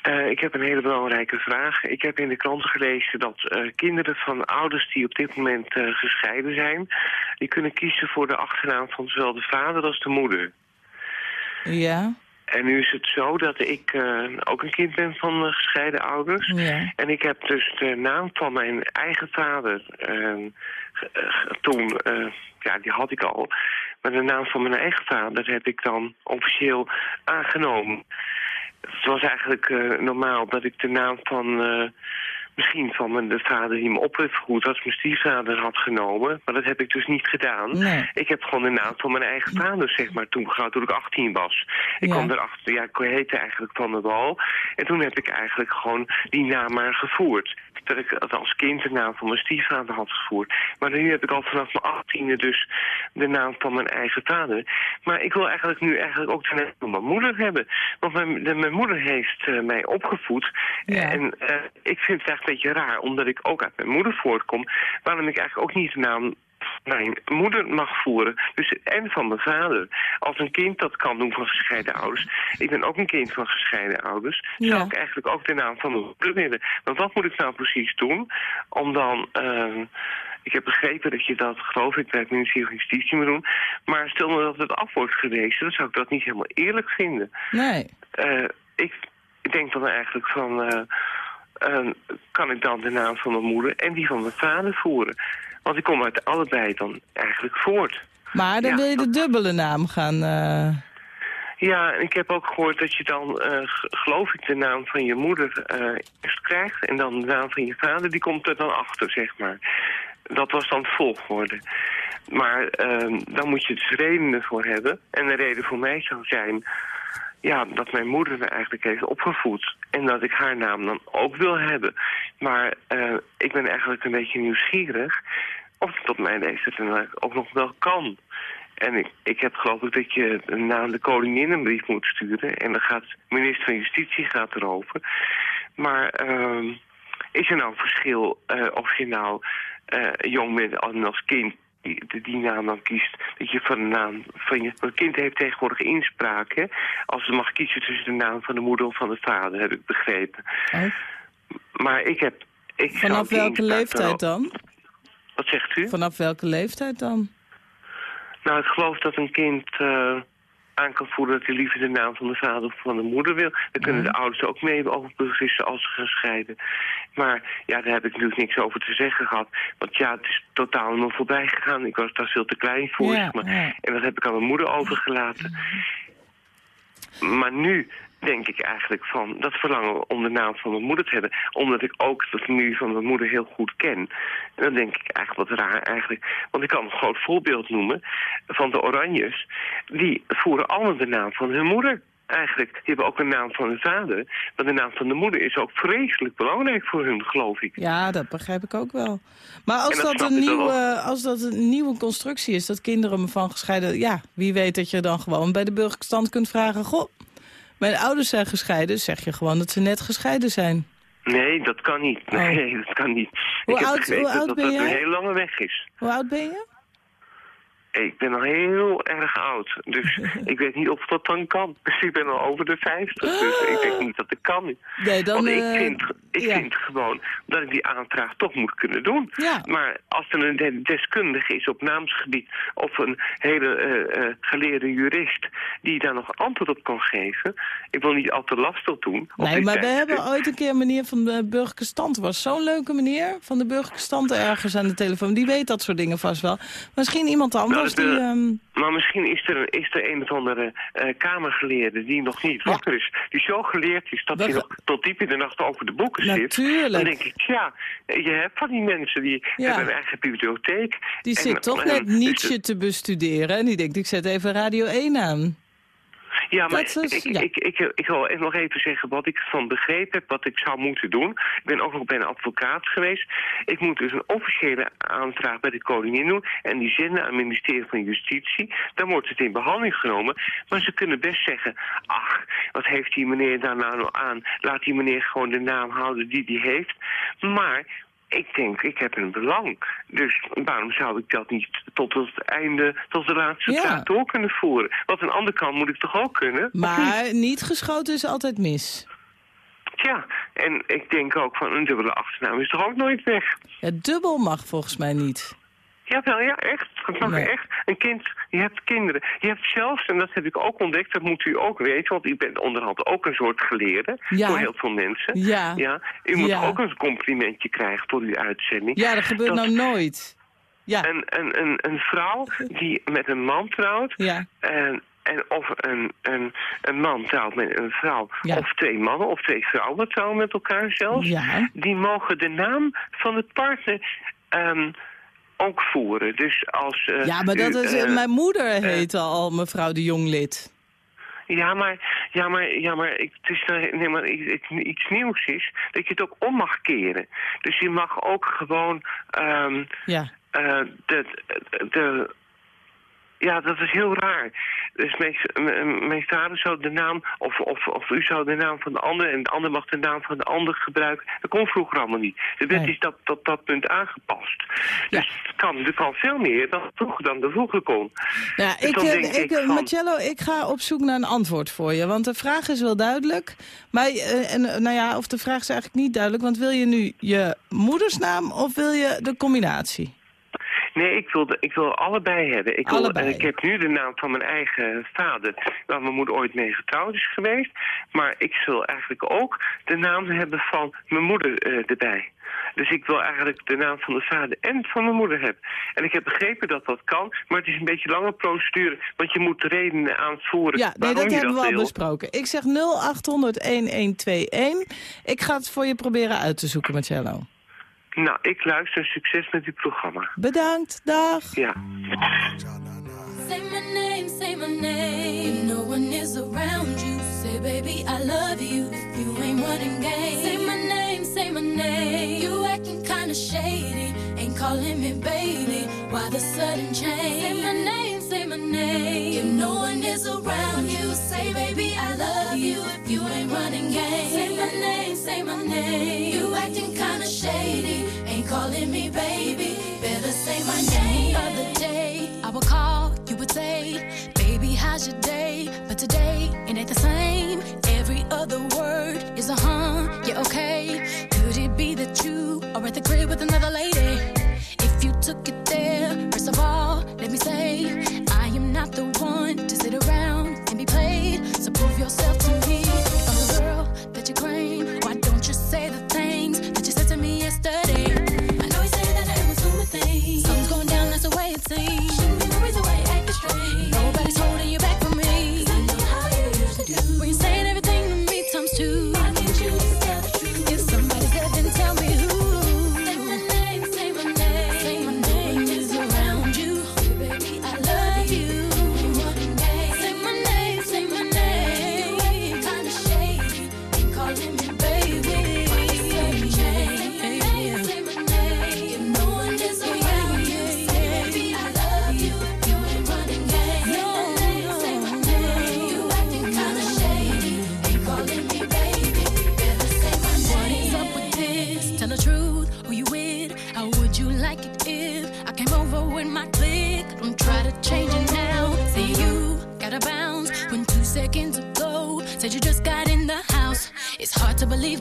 Eh, ik heb een hele belangrijke vraag. Ik heb in de krant gelezen dat eh, kinderen van ouders die op dit moment gescheiden zijn... die kunnen kiezen voor de achternaam van zowel de vader als de moeder. Ja? En nu is het zo dat ik ook een kind ben van gescheiden ouders. Ja. En ik heb dus de naam van mijn eigen vader toen, ja, die had ik al. Maar de naam van mijn eigen vader heb ik dan officieel aangenomen. Het was eigenlijk eh, normaal dat ik de naam van, eh, misschien van mijn, de vader die me op heeft gevoed, als mijn stiefvader had genomen. Maar dat heb ik dus niet gedaan. Nee. Ik heb gewoon de naam van mijn eigen vader, zeg maar, toen gehad toen ik 18 was. Ik Ja. kwam erachter, ja, ik heette eigenlijk Van der Wal. En toen heb ik eigenlijk gewoon die naam maar gevoerd. Dat ik het als kind de naam van mijn stiefvader had gevoerd. Maar nu heb ik al vanaf mijn 18e dus de naam van mijn eigen vader. Maar ik wil eigenlijk nu eigenlijk ook de naam van mijn moeder hebben. Want mijn, de- mijn moeder heeft eh, mij opgevoed. Ja. En eh, ik vind het eigenlijk een beetje raar, omdat ik ook uit mijn moeder voortkom... waarom ik eigenlijk ook niet de naam mijn moeder mag voeren. Dus, en van mijn vader. Als een kind dat kan doen van gescheiden ouders. Ik ben ook een kind van gescheiden ouders. Ja. Zou ik eigenlijk ook de naam van mijn moeder willen. Want wat moet ik nou precies doen? Om dan... eh, ik heb begrepen dat je dat, geloof ik, bij het ministerie van Justitie moet doen. Maar stel nou dat het af wordt gewezen, dan zou ik dat niet helemaal eerlijk vinden. Nee. Eh, ik, ik denk dan eigenlijk van... eh, eh, kan ik dan de naam van mijn moeder en die van mijn vader voeren? Want ik kom uit allebei dan eigenlijk voort. Maar dan Ja, wil je de dubbele naam gaan... eh, Ja, en ik heb ook gehoord dat je dan, eh, geloof ik, de naam van je moeder eh, eerst krijgt. En dan de naam van je vader, die komt er dan achter, zeg maar. Dat was dan het volgorde. Maar ehm, dan moet je dus redenen voor hebben. En de reden voor mij zou zijn ja, dat mijn moeder me eigenlijk heeft opgevoed. En dat ik haar naam dan ook wil hebben. Maar eh, ik ben eigenlijk een beetje nieuwsgierig of het op mijn leeftijd ook nog wel kan. En ik, ik heb geloof ik dat je naar de koningin een brief moet sturen. En dan gaat minister van Justitie gaat erover. Maar ehm, is er nou een verschil eh, of je nou eh, jong bent en als kind die, die, naam dan kiest. Dat je van de naam van je... Een kind heeft tegenwoordig inspraak, hè. Als ze mag kiezen tussen de naam van de moeder of van de vader, heb ik begrepen. oh. Maar ik heb... Ik Vanaf welke leeftijd dan? Wat zegt u? Vanaf welke leeftijd dan? Nou, ik geloof dat een kind... eh, aan kan voeren dat hij liever de naam van de vader of van de moeder wil. Dan kunnen de ouders ook mee over beslissen als ze gaan scheiden. Maar ja, daar heb ik natuurlijk niks over te zeggen gehad. Want ja, het is totaal me voorbij gegaan. Ik was daar veel te klein voor, Ja, zeg maar. ja. En dat heb ik aan mijn moeder overgelaten. Maar nu denk ik eigenlijk van dat verlangen om de naam van mijn moeder te hebben. Omdat ik ook de familie van mijn moeder heel goed ken. En dan denk ik eigenlijk wat raar eigenlijk. Want ik kan een groot voorbeeld noemen van de Oranjes. Die voeren allemaal de naam van hun moeder. Eigenlijk, die hebben ook een naam van hun vader. Maar de naam van de moeder is ook vreselijk belangrijk voor hun, geloof ik. Ja, dat begrijp ik ook wel. Maar als dat een nieuwe, als dat een nieuwe constructie is, dat kinderen van gescheiden... Ja, wie weet dat je dan gewoon bij de burgerstand kunt vragen... Goh, mijn ouders zijn gescheiden, zeg je gewoon dat ze net gescheiden zijn. Nee, dat kan niet. Oh. Nee, dat kan niet. Hoe ik heb oud- begrepen hoe oud dat ben dat jij? een hele lange weg is. Hoe oud ben je? Ik ben al heel erg oud, dus ik weet niet of dat dan kan. Dus ik ben al over de 50, dus ik denk niet dat ik kan. Nee, dan... Want ik, eh, vind, ik ja. vind gewoon dat ik die aanvraag toch moet kunnen doen. Ja. Maar als er een de- deskundige is op naamsgebied of een hele eh, eh, geleerde jurist die daar nog antwoord op kan geven. Ik wil niet al te lastig doen. Nee, maar we hebben ooit een keer een meneer van de burgerlijke stand. was zo'n leuke meneer van de burgerlijke stand ergens aan de telefoon. Die weet dat soort dingen vast wel. Misschien iemand anders Nou, die... eh, ehm, Maar misschien is er, een- is er een of andere eh, kamergeleerde die nog niet Ja. wakker is. Die zo geleerd is dat hij nog tot diep in de nacht over de boeken zit. Natuurlijk. Dan denk ik, ja, je hebt van die mensen die Ja. hebben een eigen bibliotheek. die En- zit toch en- net dus Nietzsche te bestuderen. En die denkt, ik zet even Radio 1 aan. Ja, maar is- ik, ja. ik, ik, ik wil nog even zeggen wat ik van begrepen heb, wat ik zou moeten doen. Ik ben ook nog bij een advocaat geweest. Ik moet dus een officiële aanvraag bij de koningin doen en die zenden aan het ministerie van Justitie. Dan wordt het in behandeling genomen. Maar ze kunnen best zeggen, ach, wat heeft die meneer daar nou aan? Laat die meneer gewoon de naam houden die die heeft. Maar ik denk, ik heb een belang. Dus waarom zou ik dat niet tot het einde, tot de laatste Ja. door kunnen voeren? Want aan de andere kant moet ik toch ook kunnen? niet? Maar niet geschoten is altijd mis. Ja, en ik denk ook van een dubbele achternaam is toch ook nooit weg? Ja, dubbel mag volgens mij niet. Jawel, ja, echt. Dat Nee. echt. Een kind, je hebt kinderen. Je hebt zelfs, en dat heb ik ook ontdekt, dat moet u ook weten, want ik ben onderhand ook een soort geleerde Ja. voor heel veel mensen. Ja. ja. U moet Ja. ook een complimentje krijgen voor uw uitzending. Ja, dat gebeurt Dat nou nooit. Ja, Een, een, een, een vrouw die met een man trouwt, ja. En, en of een, een, een man trouwt met een vrouw, Ja. of twee mannen of twee vrouwen trouwen met elkaar zelfs, Ja. die mogen de naam van de partner ehm, ook voeren. Dus als... eh, Ja, maar dat u, is, eh, mijn moeder heette al mevrouw de Jonglid. ja, maar, ja, maar, ja, maar ik, het is nou- nee, maar iets, nieuws is dat je het ook om mag keren. Dus je mag ook gewoon ehm, Ja. eh, de, de, ja, dat is heel raar. Dus me- meestal zou de naam, of, of, of u zou de naam van de ander en de ander mag de naam van de ander gebruiken. Dat kon vroeger allemaal niet. De wet Nee. is dat, dat, dat punt aangepast. Ja. Dus het kan, er kan veel meer dan vroeger dan er vroeger kon. Ja, Dus ik, eh, denk ik, ik eh, van- Marcello, ik ga op zoek naar een antwoord voor je. Want de vraag is wel duidelijk. Maar eh, en, nou ja, of de vraag is eigenlijk niet duidelijk. Want wil je nu je moedersnaam of wil je de combinatie? Nee, ik wil, de, ik wil allebei hebben. Ik, wil, Allebei. ik heb nu de naam van mijn eigen vader, waar mijn moeder ooit mee getrouwd is geweest. Maar ik wil eigenlijk ook de naam hebben van mijn moeder eh, erbij. Dus ik wil eigenlijk de naam van de vader en van mijn moeder hebben. En ik heb begrepen dat dat kan, maar het is een beetje een lange procedure. Want je moet redenen aanvoeren Ja, nee, dat hebben we al wil. besproken. Ik zeg 0800-1121. Ik ga het voor je proberen uit te zoeken, Marcello. Nou, ik luister. Succes met uw programma. Bedankt, dag. Ja. Say my name, say my name. If no one is around you, say baby I love you. You ain't running game, say my name, say my name. You acting kinda shady, ain't calling me baby. Why the sudden change? Say my name, say my name. If no one is around you, say baby I love you. If you ain't running game, say my name, say my name. You acting kinda shady, calling me baby. Better say my name. Other day I would call, you would say, baby how's your day? But today it ain't the same. Every other word is a huh, yeah okay. Could it be that you are at the crib with another lady?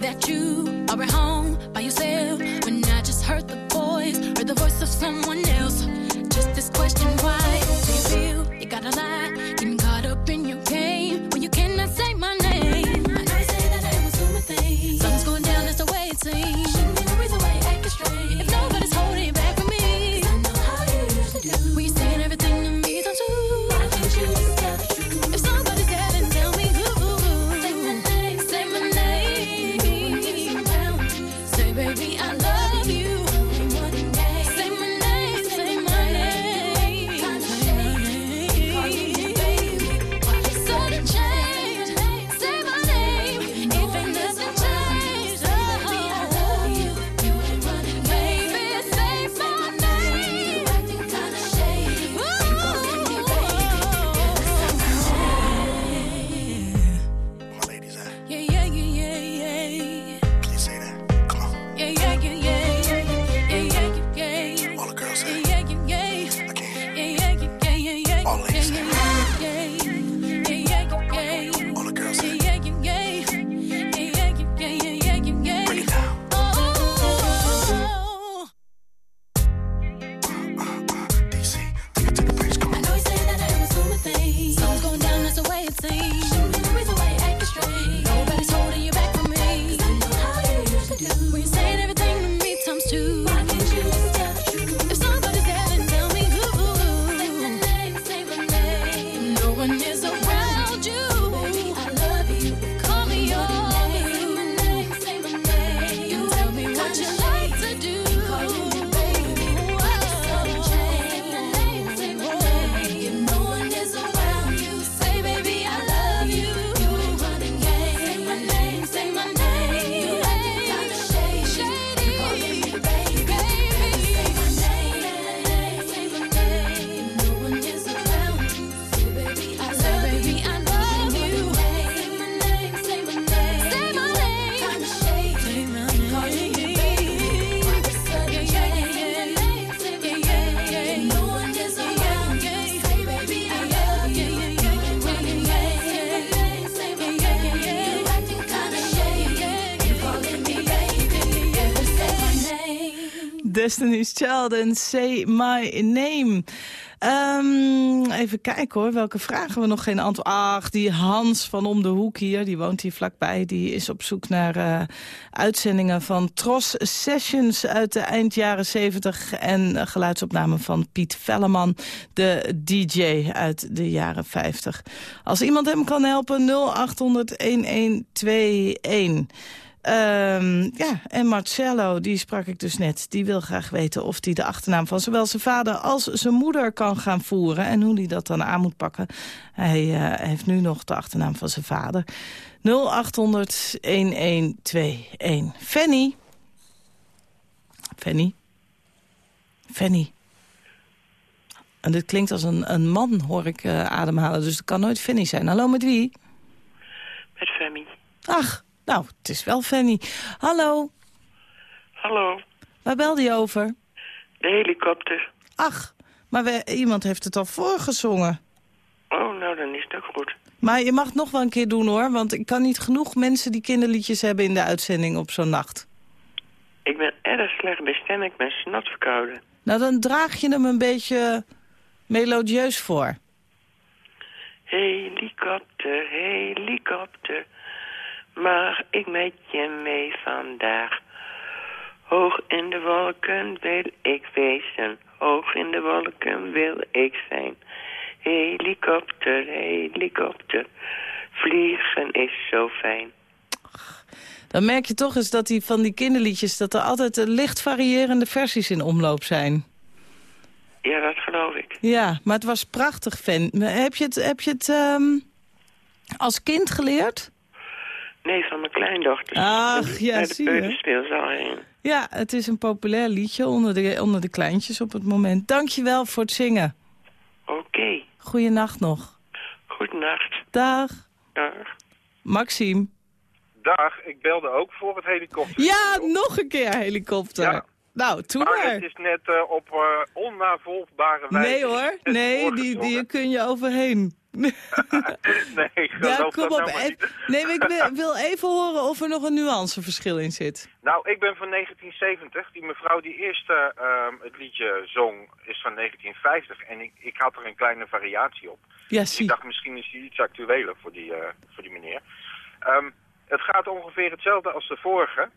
That you Destiny's Child en Say My Name. Ehm, even kijken hoor, welke vragen we nog geen antwoord... Ach, die Hans van om de hoek hier, die woont hier vlakbij... die is op zoek naar eh, uitzendingen van Tros Sessions... uit de eind jaren 70 en eh, geluidsopnamen van Piet Velleman... de DJ uit de jaren 50. Als iemand hem kan helpen, 0800-1121... Ehm, ja, en Marcello, die sprak ik dus net. Die wil graag weten of hij de achternaam van zowel zijn vader als zijn moeder kan gaan voeren. En hoe hij dat dan aan moet pakken. Hij eh, heeft nu nog de achternaam van zijn vader. 0800 1121. Fanny. Fanny. Fanny. En dit klinkt als een, een man, hoor ik eh, ademhalen. Dus het kan nooit Fanny zijn. Hallo, met wie? Met Femi. Ach, nou, het is wel Fanny. Hallo, Hallo, waar belde je over? de helikopter. Ach, maar we, iemand heeft het al voorgezongen. Oh, nou dan is het ook goed. Maar je mag het nog wel een keer doen hoor, want ik kan niet genoeg mensen die kinderliedjes hebben in de uitzending op zo'n nacht. Ik ben erg slecht bij stem, ik ben snot verkouden. Nou, dan draag je hem een beetje melodieus voor. Helikopter, helikopter, mag ik met je mee vandaag? Hoog in de wolken wil ik wezen, hoog in de wolken wil ik zijn. Helikopter, helikopter, vliegen is zo fijn. Dan merk je toch eens dat die van die kinderliedjes... dat er altijd eh, licht variërende versies in omloop zijn. Ja, dat geloof ik. Ja, maar het was prachtig, fan. Heb je het, heb je het ehm, als kind geleerd? Mijn. Ach, ja, Naar de zie je. peuterspeelzaal heen. Ja, het is een populair liedje onder de, onder de kleintjes op het moment. Dank je wel voor het zingen. Oké, Goeienacht nog. goedenacht. Dag. Dag. Maxime. Dag, ik belde ook voor het helikopter. Ja, nog een keer helikopter. Ja. Nou, toe maar maar. het is net eh, op eh, onnavolgbare wijze. Nee hoor, nee, die, die kun je overheen. Nee, geloof dat nou maar niet. Nee, maar ik wil, wil even horen of er nog een nuanceverschil in zit. Nou, ik ben van 1970. Die mevrouw die eerst eh, ehm, het liedje zong is van 1950. En ik, ik had er een kleine variatie op. Ja, Dus ik zie. dacht, misschien is die iets actueler voor die, eh, voor die meneer. Ehm, het gaat ongeveer hetzelfde als de vorige.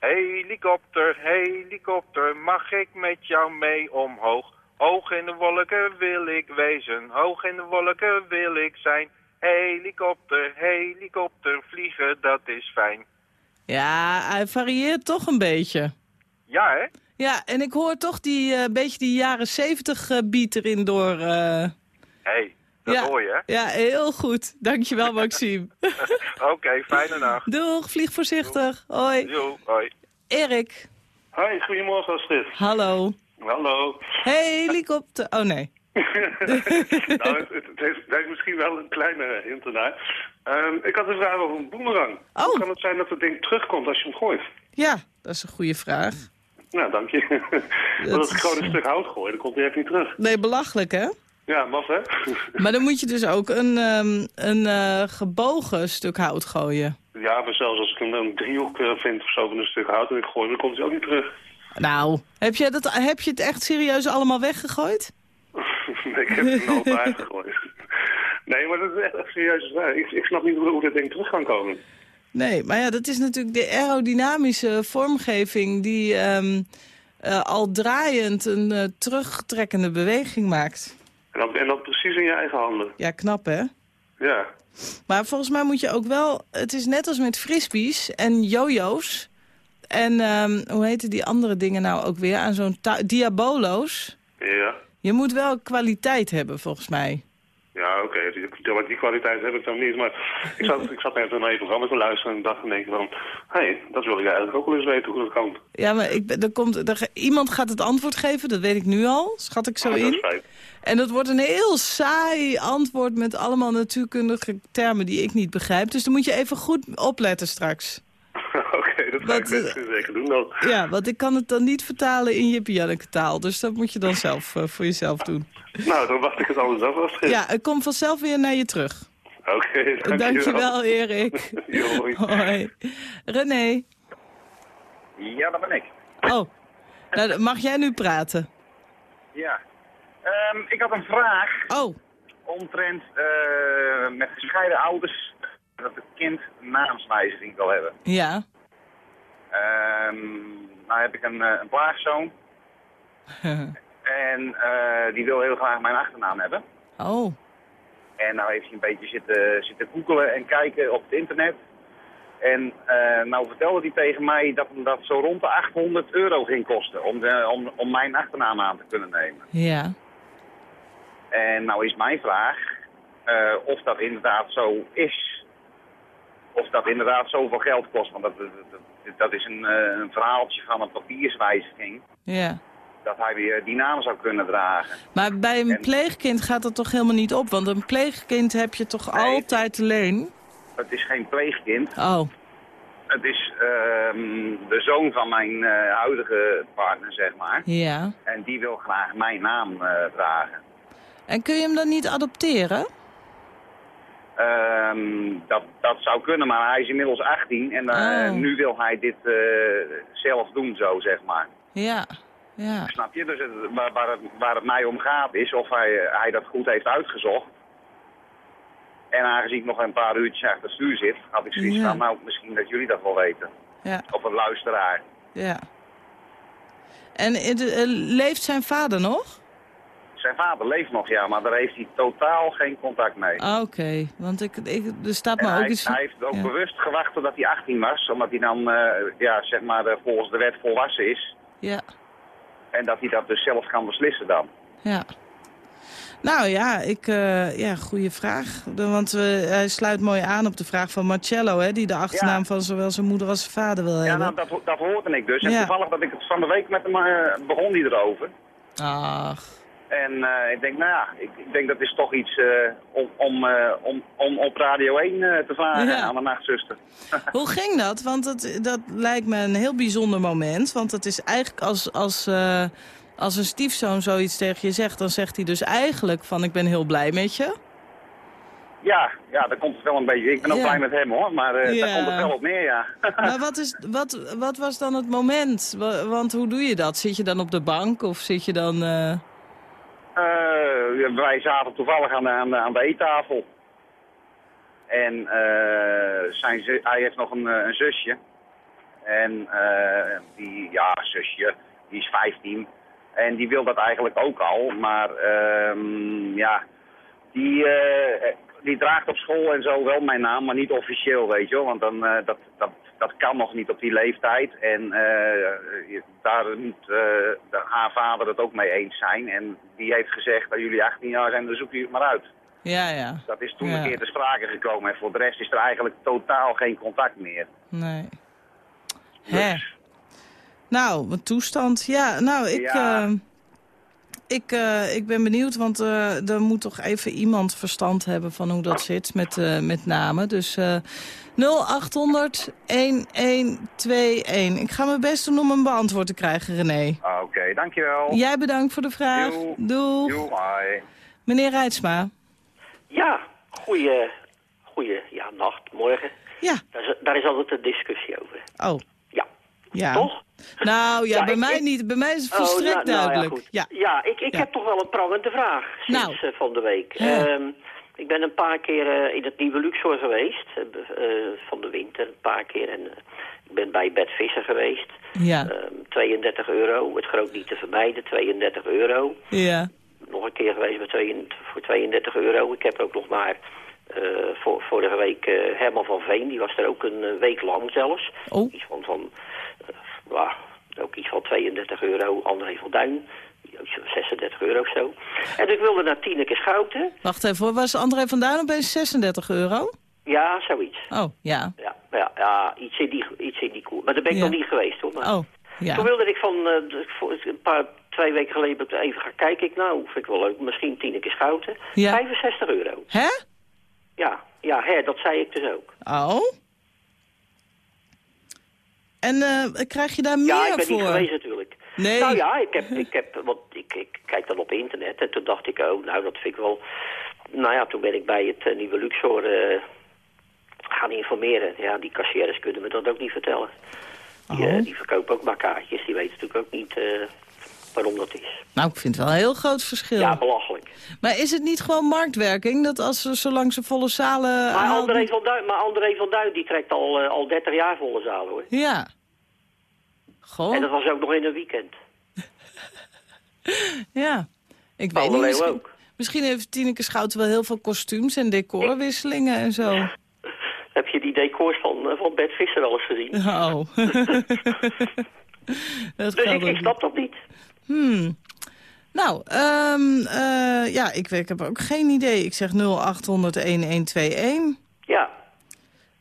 Helikopter, helikopter, mag ik met jou mee omhoog? Hoog in de wolken wil ik wezen, hoog in de wolken wil ik zijn. Helikopter, helikopter, vliegen, dat is fijn. Ja, hij varieert toch een beetje. Ja, hè? Ja, en ik hoor toch die eh, beetje die jaren zeventig eh, beat erin door. eh. hey, dat ja, hoor je, hè? Ja, heel goed. Dankjewel, Maxime. Oké, fijne nacht. Doeg, vlieg voorzichtig. Hoi. Jo, hoi. Erik, Hoi, goedemorgen Astrid. hallo. Hallo. Helikopter. Oh nee. nou, het, het, heeft, het heeft misschien wel een kleine hint ernaar. Ehm, ik had een vraag over een boemerang. Oh. Hoe kan het zijn dat het ding terugkomt als je hem gooit? Ja, dat is een goede vraag. Nou, dank je. Want als ik gewoon een stuk hout gooi, dan komt hij echt niet terug. Nee, belachelijk hè? Ja, maf hè? Maar dan moet je dus ook een, ehm, een eh, gebogen stuk hout gooien. ja, maar zelfs als ik een, een driehoek eh, vind of zo van een stuk hout en ik gooi dan komt hij ook niet terug. Nou, heb je, dat, heb je het echt serieus allemaal weggegooid? nee, ik heb een hoop uitgegooid. Nee, maar dat is echt, echt serieus waar. Ik, ik snap niet hoe, hoe dat ding terug kan komen. Nee, maar ja, dat is natuurlijk de aerodynamische vormgeving... die ehm, eh, al draaiend een eh, terugtrekkende beweging maakt. En dan, en dan precies in je eigen handen. Ja, knap hè? Ja. Maar volgens mij moet je ook wel... Het is net als met frisbees en jojo's. En ehm, hoe heten die andere dingen nou ook weer? Aan zo'n diabolo's. Ja. Je moet wel kwaliteit hebben, volgens mij. Ja, oké. Die, die, kwaliteit heb ik dan niet. Maar ik zat, ik zat net naar je programma te luisteren en dacht en denk van... Hé, hey, dat wil ik eigenlijk ook wel eens weten hoe dat kan. Ja, maar ik, er komt, er, iemand gaat het antwoord geven, dat weet ik nu al. Schat ik zo Ah, in. En dat wordt een heel saai antwoord met allemaal natuurkundige termen die ik niet begrijp. Dus dan moet je even goed opletten straks. Wat, ik doen dan. Ja, want ik kan het dan niet vertalen in Jippie Janneke taal. Dus dat moet je dan zelf eh, voor jezelf doen. Nou, dan wacht ik het anders af als Ja, het komt vanzelf weer naar je terug. Oké, dankjewel. Dankjewel, Erik. Hoi. Hoi. René. Ja, dat ben ik. Oh, nou, mag jij nu praten? Ja. Ehm, ik had een vraag. Oh. Omtrent eh, met gescheiden ouders dat het kind naamswijziging wil hebben. Ja. Ehm nou heb ik een, eh, een plaagzoon. En eh, die wil heel graag mijn achternaam hebben. oh. En nou heeft hij een beetje zitten, zitten googelen en kijken op het internet. En eh, nou vertelde hij tegen mij dat hem dat zo rond de 800 euro ging kosten om, de, om, om mijn achternaam aan te kunnen nemen. Ja. En nou is mijn vraag of dat inderdaad zo is. Of dat inderdaad zoveel geld kost. Want dat, dat, dat- dat is een, eh, een verhaaltje van een papierswijziging. Ja. Dat hij weer die naam zou kunnen dragen. Maar bij een pleegkind gaat dat toch helemaal niet op? Want een pleegkind heb je toch altijd alleen? Het is geen pleegkind. Oh. Het is ehm, de zoon van mijn eh, huidige partner, zeg maar. Ja. En die wil graag mijn naam eh, dragen. En kun je hem dan niet adopteren? Ehm, dat, dat zou kunnen, maar hij is inmiddels 18 en eh, Oh. nu wil hij dit eh, zelf doen, zo zeg maar. Ja. Ja. Snap je? Dus het, waar, waar, het, waar het mij om gaat is of hij, eh, hij dat goed heeft uitgezocht. En aangezien ik nog een paar uurtjes achter het stuur zit, had ik zoiets Ja. van, nou, misschien dat jullie dat wel weten. Ja. Of een luisteraar. Ja. En leeft zijn vader nog? Zijn vader leeft nog, ja, maar daar heeft hij totaal geen contact mee. Ah, Oké, want ik, ik, er staat me ook hij, iets... hij heeft ook Ja. bewust gewacht totdat hij 18 was, omdat hij dan, eh, ja, zeg maar, eh, volgens de wet volwassen is. Ja, En dat hij dat dus zelf kan beslissen dan. ja. Nou ja, ik, eh, ja, goede vraag. De- Want eh, hij sluit mooi aan op de vraag van Marcello, hè, die de achternaam van zowel zijn moeder als zijn vader wil Ja, hebben. nou, dat, dat hoorde ik dus. En Ja. toevallig dat ik het van de week met hem begon die erover. Ach. En eh, ik denk, nou ja, ik, ik denk dat is toch iets eh, om, om, eh, om, om op Radio 1 eh, te vragen Ja. aan de nachtzuster. Hoe ging dat? Want dat, dat lijkt me een heel bijzonder moment. Want het is eigenlijk als, als, als een stiefzoon zoiets tegen je zegt... dan zegt hij dus eigenlijk van ik ben heel blij met je. Ja, ja, daar komt het wel een beetje. Ik ben ook blij met hem hoor, maar Ja. daar komt het wel op neer, ja. Maar wat, is, wat, wat was dan het moment? Wa- Want hoe doe je dat? Zit je dan op de bank of zit je dan... eh, wij zaten toevallig aan de, aan de, aan de eettafel. En eh, zijn hij heeft nog een, eh, een zusje. En die, ja, zusje, die is 15. En die wil dat eigenlijk ook al. Maar ehm, ja, die, die draagt op school en zo wel mijn naam, maar niet officieel, weet je wel. Want dan, dat, dat, dat kan nog niet op die leeftijd. En eh, daar moet eh, de, haar vader het ook mee eens zijn. En die heeft gezegd dat jullie 18 jaar zijn, dan zoek je het maar uit. Ja, ja. Dat is toen Ja. een keer te sprake gekomen. En voor de rest is er eigenlijk totaal geen contact meer. Nee. Hè. Nou, wat toestand. Ja, nou, ik... Ja. eh, ik, eh, ik ben benieuwd, want eh, er moet toch even iemand verstand hebben van hoe dat zit met, eh, met namen. Dus eh 0800 1121. Ik ga mijn best doen om een beantwoord te krijgen, René. Ah, Oké, dankjewel. Jij bedankt voor de vraag. Doeg. Hoi. Meneer Rijtsma. Ja, goeie, goeie ja, nacht, morgen. Ja. Daar is, daar is altijd een discussie over. Oh. Ja. Ja. Toch? Nou, ja, Ja, bij ik- mij ik- niet. Bij mij is het Oh, volstrekt nou, nou ja, duidelijk. goed. ja, Ja, ik, ik Ja. heb toch wel een prangende vraag sinds Nou. eh, van de week. Ja. Ehm, ik ben een paar keer in het nieuwe Luxor geweest, eh, eh, van de winter een paar keer. En eh, ik ben bij Bed Visser geweest. Ja. Ehm, 32 euro, het groot niet te vermijden, 32 euro. ja. Nog een keer geweest met twee, voor 32 euro. Ik heb ook nog maar voor, vorige week Herman van Veen, die was er ook een week lang zelfs. Oh. Iets van, van ook iets van 32 euro, André van Duin. Die ook zo 36 euro of zo. En ik wilde naar Tineke Schouten. Wacht even, hoor. was André van Duin opeens 36 euro? Ja, zoiets. Oh, ja. Ja, ja, ja iets in die, iets in die koer. Maar daar ben ik Ja. nog niet geweest hoor. Maar Oh, ja. Toen wilde ik van eh, voor een paar, twee weken geleden even gaan kijken. Ik, nou, vind ik wel leuk. Misschien Tineke Schouten. Ja. 65 euro. Hè? Ja, ja hè, dat zei ik dus ook. Oh. En eh, krijg je daar meer Ja, ik ben voor? niet geweest natuurlijk. Nee. Nou ja, ik, heb, ik, heb, want ik, ik kijk dan op internet en toen dacht ik, oh, nou dat vind ik wel... Nou ja, toen ben ik bij het eh, nieuwe Luxor eh, gaan informeren. Ja, die kassières kunnen me dat ook niet vertellen. Die, Oh. eh, die verkopen ook maar kaartjes, die weten natuurlijk ook niet waarom dat is. Nou, ik vind het wel een heel groot verschil. Ja, belachelijk. maar is het niet gewoon marktwerking? Dat als ze zolang ze volle zalen Maar halen- André, van Duin, maar André van Duin die trekt al, al 30 jaar volle zalen hoor. Ja. Goh. En dat was ook nog in een weekend. Ja. Ik weet niet, misschien, ook. misschien heeft Tineke Schouten wel heel veel kostuums en decorwisselingen en zo. Heb je die decors van, eh, van Bert Visser al eens gezien? Oh. dat Dus ik, ik snap dat niet. Hmm. Nou, ehm, eh, ja, ik, ik heb ook geen idee. Ik zeg 0800-1121. Ja.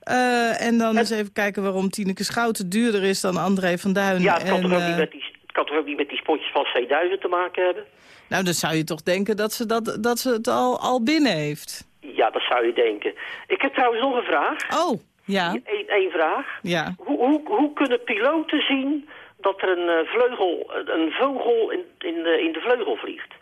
Eh, en dan eens even kijken waarom Tineke Schouten duurder is dan André van Duin. Ja, het kan, en, toch ook eh, niet met die, kan toch ook niet met die spotjes van C1000 te maken hebben? Nou, dan zou je toch denken dat ze, dat, dat ze het al, al binnen heeft. Ja, dat zou je denken. Ik heb trouwens nog een vraag. Oh, ja. Eén één vraag. Ja. Hoe, hoe, hoe kunnen piloten zien dat er een eh, vleugel, een vogel in, in, de, in de vleugel vliegt?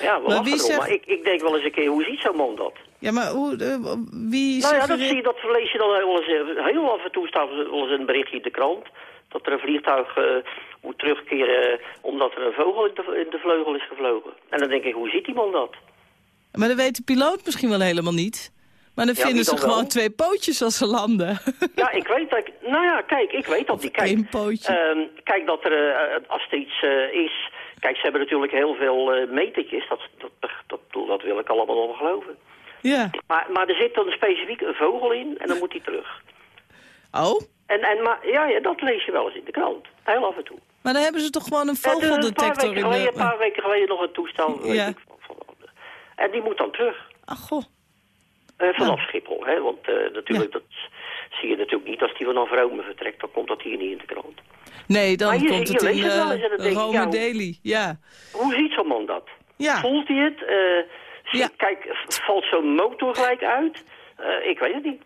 Ja, wel Maar lachen wie erom, zegt- maar ik, ik denk wel eens een keer, hoe ziet zo'n man dat? Ja, maar hoe, eh, wie Nou ja, dat, suggereert- zie je, dat lees je dan eens, eh, heel af en toe staat er wel eens een berichtje in de krant. Dat er een vliegtuig eh, moet terugkeren omdat er een vogel in de, in de vleugel is gevlogen. En dan denk ik, hoe ziet die man dat? Maar dat weet de piloot misschien wel helemaal niet. Maar dan Ja, vinden ze dan gewoon wel? twee pootjes als ze landen. Ja, ik weet dat ik... Nou ja, kijk, ik weet dat niet. Kijk, pootje. ehm, kijk dat er, eh, als er iets eh, is... Kijk, ze hebben natuurlijk heel veel eh metertjes. Dat, dat, dat, dat, dat wil ik allemaal nog wel geloven. Ja. Maar, maar er zit dan specifiek een vogel in en dan moet hij terug. Oh, En, en, maar, ja, ja, dat lees je wel eens in de krant. Heel af en toe. maar dan hebben ze toch gewoon een vogeldetector in geleden, Een de... paar weken geleden nog een toestel. weet Ja. ik, van, van, en die moet dan terug. Ach, goh. Eh, vanaf Schiphol, hè? Want eh, natuurlijk, dat zie je natuurlijk niet als die vanaf Rome vertrekt. Dan komt dat hier niet in de krant. Nee, dan je- komt je het in leest het wel eens en dan uh, denk je, Rome ja, Daily. Ja. Hoe ziet zo'n man dat? Ja. Voelt hij het? Ja. Kijk, valt zo'n motor gelijk uit? Eh, ik weet het niet.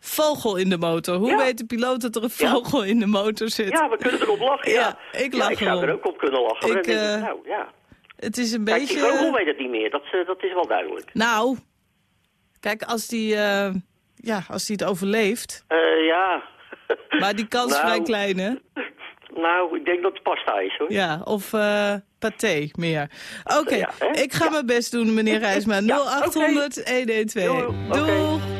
Vogel in de motor. Hoe weet de piloot dat er een vogel in de motor zit? Ja, we kunnen erop lachen. Ja, ik lach Ik zou er ook op kunnen lachen. Ik, uh, nou, ja. Het is een beetje... Kijk, die vogel eh, weet het niet meer. Dat, dat is wel duidelijk. Nou, Kijk, als die, ja, als die het overleeft. Ja. Maar die kans is vrij nou, klein, hè? Nou, ik denk dat het pasta is, hoor. Ja, of uh, paté meer. Oké, ik ga mijn best doen, meneer Rijsma. 0800-112. Okay. Doeg!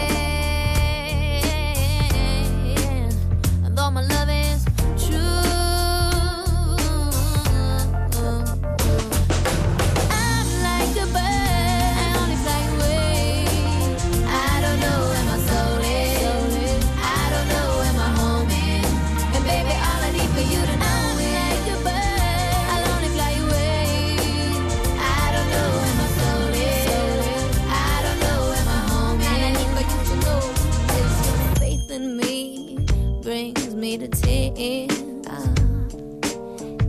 Uh,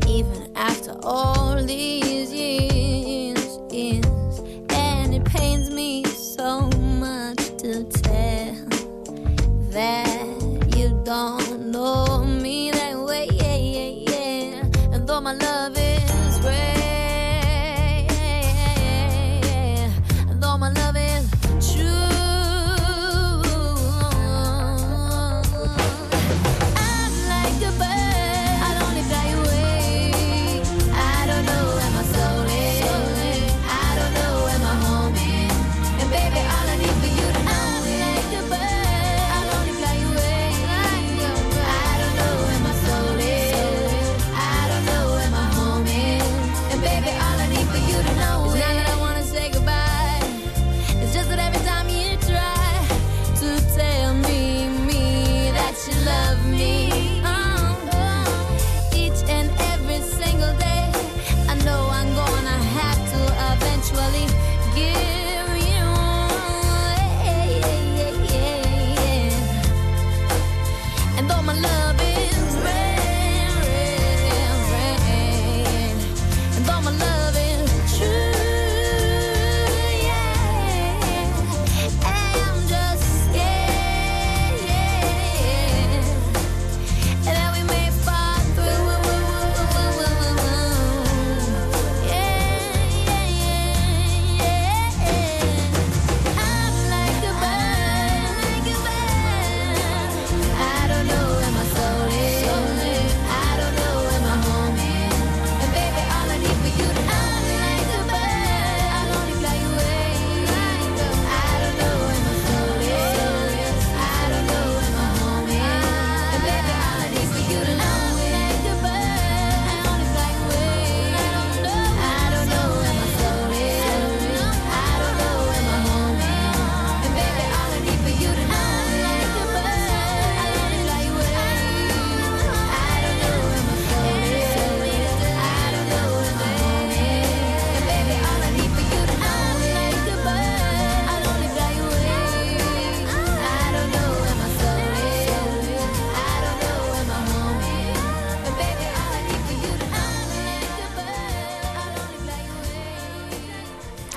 even after all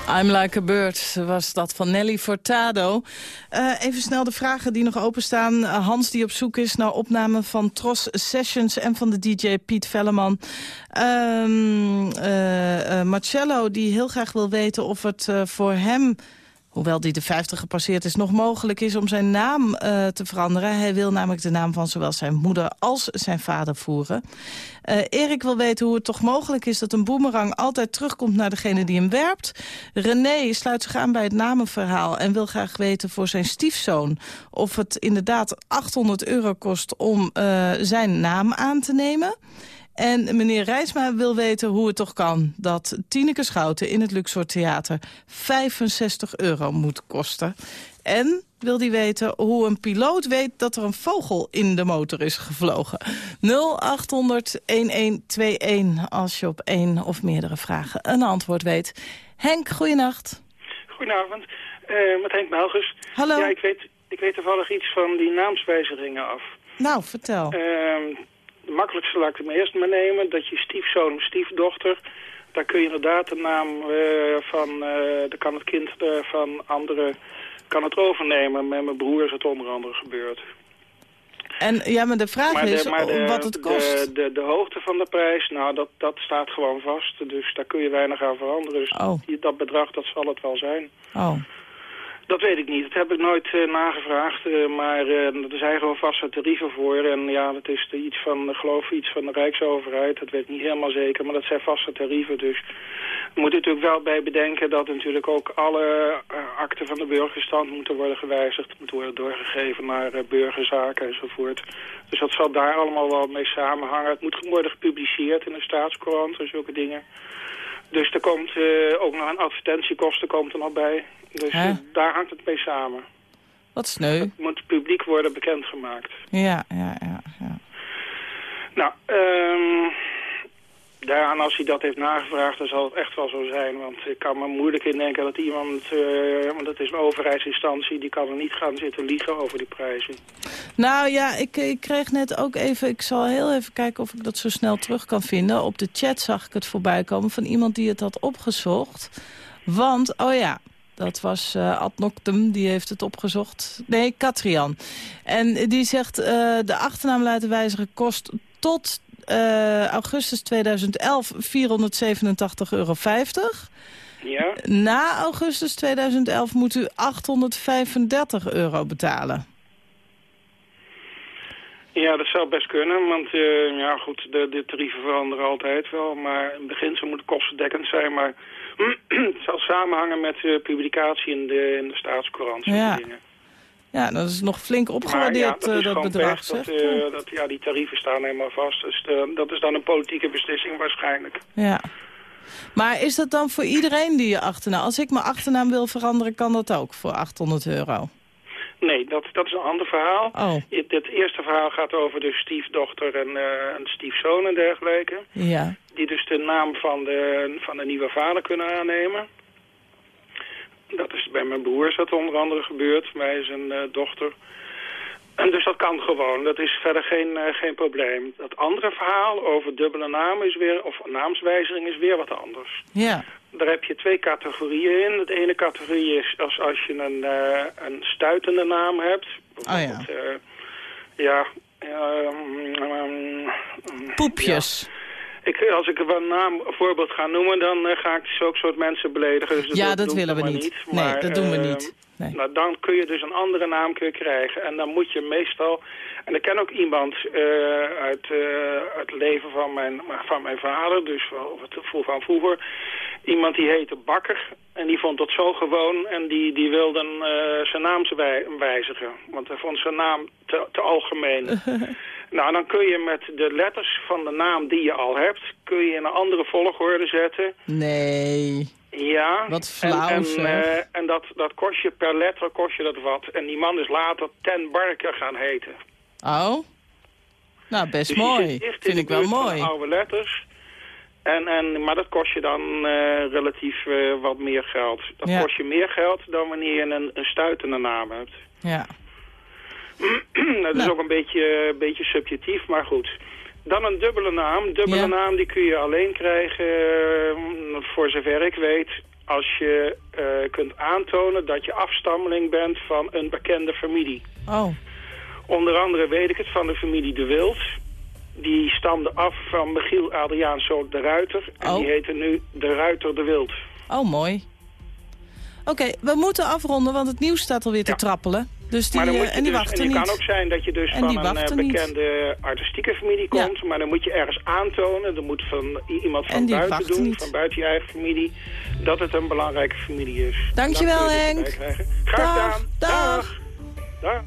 I'm Like a Bird was dat van Nelly Fortado. Eh, even snel de vragen die nog openstaan. Eh, Hans die op zoek is naar opname van Tros Sessions en van de DJ Piet Velleman. Um, Marcello die heel graag wil weten of het voor hem hoewel die de 50 gepasseerd is, nog mogelijk is om zijn naam eh, te veranderen. Hij wil namelijk de naam van zowel zijn moeder als zijn vader voeren. Eh, Erik wil weten hoe het toch mogelijk is dat een boemerang altijd terugkomt naar degene die hem werpt. René sluit zich aan bij het namenverhaal en wil graag weten voor zijn stiefzoon of het inderdaad 800 euro kost om eh, zijn naam aan te nemen. En meneer Rijsma wil weten hoe het toch kan dat Tineke Schouten in het Luxor Theater 65 euro moet kosten. En wil die weten hoe een piloot weet dat er een vogel in de motor is gevlogen. 0800-1121 als je op één of meerdere vragen een antwoord weet. Henk, goeienacht. Goedenavond, uh, met Henk Melgers. Hallo. Ja, ik weet, ik weet toevallig iets van die naamswijzigingen af. Nou, vertel. Uh, de makkelijkste laat ik hem eerst maar nemen. Dat je stiefzoon of stiefdochter... daar kun je inderdaad de naam uh, van... Uh, dan kan het kind van anderen kan het overnemen. Met mijn broer is het onder andere gebeurd. En ja, maar de vraag maar de, is de, wat het kost. De, de, de, hoogte van de prijs, nou, dat, dat staat gewoon vast. Dus daar kun je weinig aan veranderen. Dus oh. dat bedrag, dat zal het wel zijn. Oh. Dat weet ik niet. Dat heb ik nooit uh, nagevraagd. Uh, maar uh, er zijn gewoon vaste tarieven voor. En ja, dat is iets van, geloof iets van de Rijksoverheid. Dat weet ik niet helemaal zeker. Maar dat zijn vaste tarieven. Dus je moet natuurlijk wel bij bedenken dat natuurlijk ook alle akten van de burgerstand moeten worden gewijzigd. Moeten worden doorgegeven naar burgerzaken enzovoort. Dus dat zal daar allemaal wel mee samenhangen. Het moet worden gepubliceerd in de staatskrant en zulke dingen. Dus er komt ook nog een advertentiekosten komt er nog bij. Dus Hè? daar hangt het mee samen. Wat sneu. Het moet publiek worden bekendgemaakt. Ja, ja, ja. ja. Nou, um, daaraan als hij dat heeft nagevraagd, dan zal het echt wel zo zijn. Want ik kan me moeilijk indenken dat iemand, uh, want dat is een overheidsinstantie, die kan er niet gaan zitten liegen over die prijzen. Nou ja, ik, ik kreeg net ook even, ik zal heel even kijken of ik dat zo snel terug kan vinden. Op de chat zag ik het voorbij komen van iemand die het had opgezocht. Want, oh ja, dat was uh, Ad Noctum, die heeft het opgezocht. Nee, Katrian. En die zegt, uh, de achternaam laten wijzigen kost tot uh, augustus 2011 487,50 euro. Ja. Na augustus 2011 moet u 835 euro betalen. Ja, dat zou best kunnen, want uh, ja goed, de, de tarieven veranderen altijd wel. Maar in beginsel moet het kostendekkend zijn, maar het zal samenhangen met uh, publicatie in de, in de staatscourant. Ja. Dingen. Ja, dat is nog flink opgewaardeerd, maar ja, dat, dat bedrag. Dat, uh, dat, ja, die tarieven staan helemaal vast. Dus de, dat is dan een politieke beslissing waarschijnlijk. Ja. Maar is dat dan voor iedereen die je achternaam... Als ik mijn achternaam wil veranderen, kan dat ook voor 800 euro? Nee, dat, dat is een ander verhaal. Oh. Het, het eerste verhaal gaat over de stiefdochter en uh, een stiefzoon en dergelijke. Ja. Die dus de naam van de, van de nieuwe vader kunnen aannemen. Dat is bij mijn broer is dat onder andere gebeurd, bij zijn uh, dochter. En dus dat kan gewoon, dat is verder geen, uh, geen probleem. Dat andere verhaal over dubbele namen is weer, of naamswijziging is weer wat anders. Ja. Daar heb je twee categorieën in. De ene categorie is als, als je een, uh, een stuitende naam hebt. Oh ja. Uh, ja. Um, um, Poepjes. Ja. Ik, als ik een naam voorbeeld ga noemen, dan uh, ga ik zulke soort mensen beledigen. Dus ja, dat, dat willen we niet. niet. Nee, maar, dat doen we uh, niet. Nee. Nou, dan kun je dus een andere naam kun krijgen. En dan moet je meestal... En ik ken ook iemand uh, uit, het leven van mijn, van mijn vader, dus van, van vroeger. Iemand die heette Bakker. En die vond dat zo gewoon en die, die wilde zijn naam wijzigen. Want hij vond zijn naam te, te algemeen. nou, dan kun je met de letters van de naam die je al hebt... kun je in een andere volgorde zetten. Nee. Ja. Wat flauw, En, en, uh, en dat, dat kost je per letter kost je dat wat. En die man is later Ten Barker gaan heten. Oh? Nou, best dus mooi. Vind ik wel mooi. oude letters. En, en, maar dat kost je dan uh, relatief uh, wat meer geld. Dat ja. kost je meer geld dan wanneer je een, een stuitende naam hebt. Ja. Dat is nou. ook een beetje, beetje subjectief, maar goed. Dan een dubbele naam. Dubbele ja. naam die kun je alleen krijgen, voor zover ik weet... als je kunt aantonen dat je afstammeling bent van een bekende familie. Oh. Onder andere weet ik het van de familie De Wild die stamde af van Michiel Adriaanszoon de Ruiter. En oh. die heette nu de Ruiter de Wild. Oh, mooi. Oké, okay, we moeten afronden, want het nieuws staat alweer te ja. trappelen. Dus die, maar dan moet je en die dus, wachten en. Het kan ook zijn dat je dus van een uh, bekende niet. artistieke familie komt. Ja. Maar dan moet je ergens aantonen. Dan moet van iemand van buiten doen, niet. van buiten je eigen familie. Dat het een belangrijke familie is. Dankjewel Henk. Graag gedaan. Dag. Dag. Dag.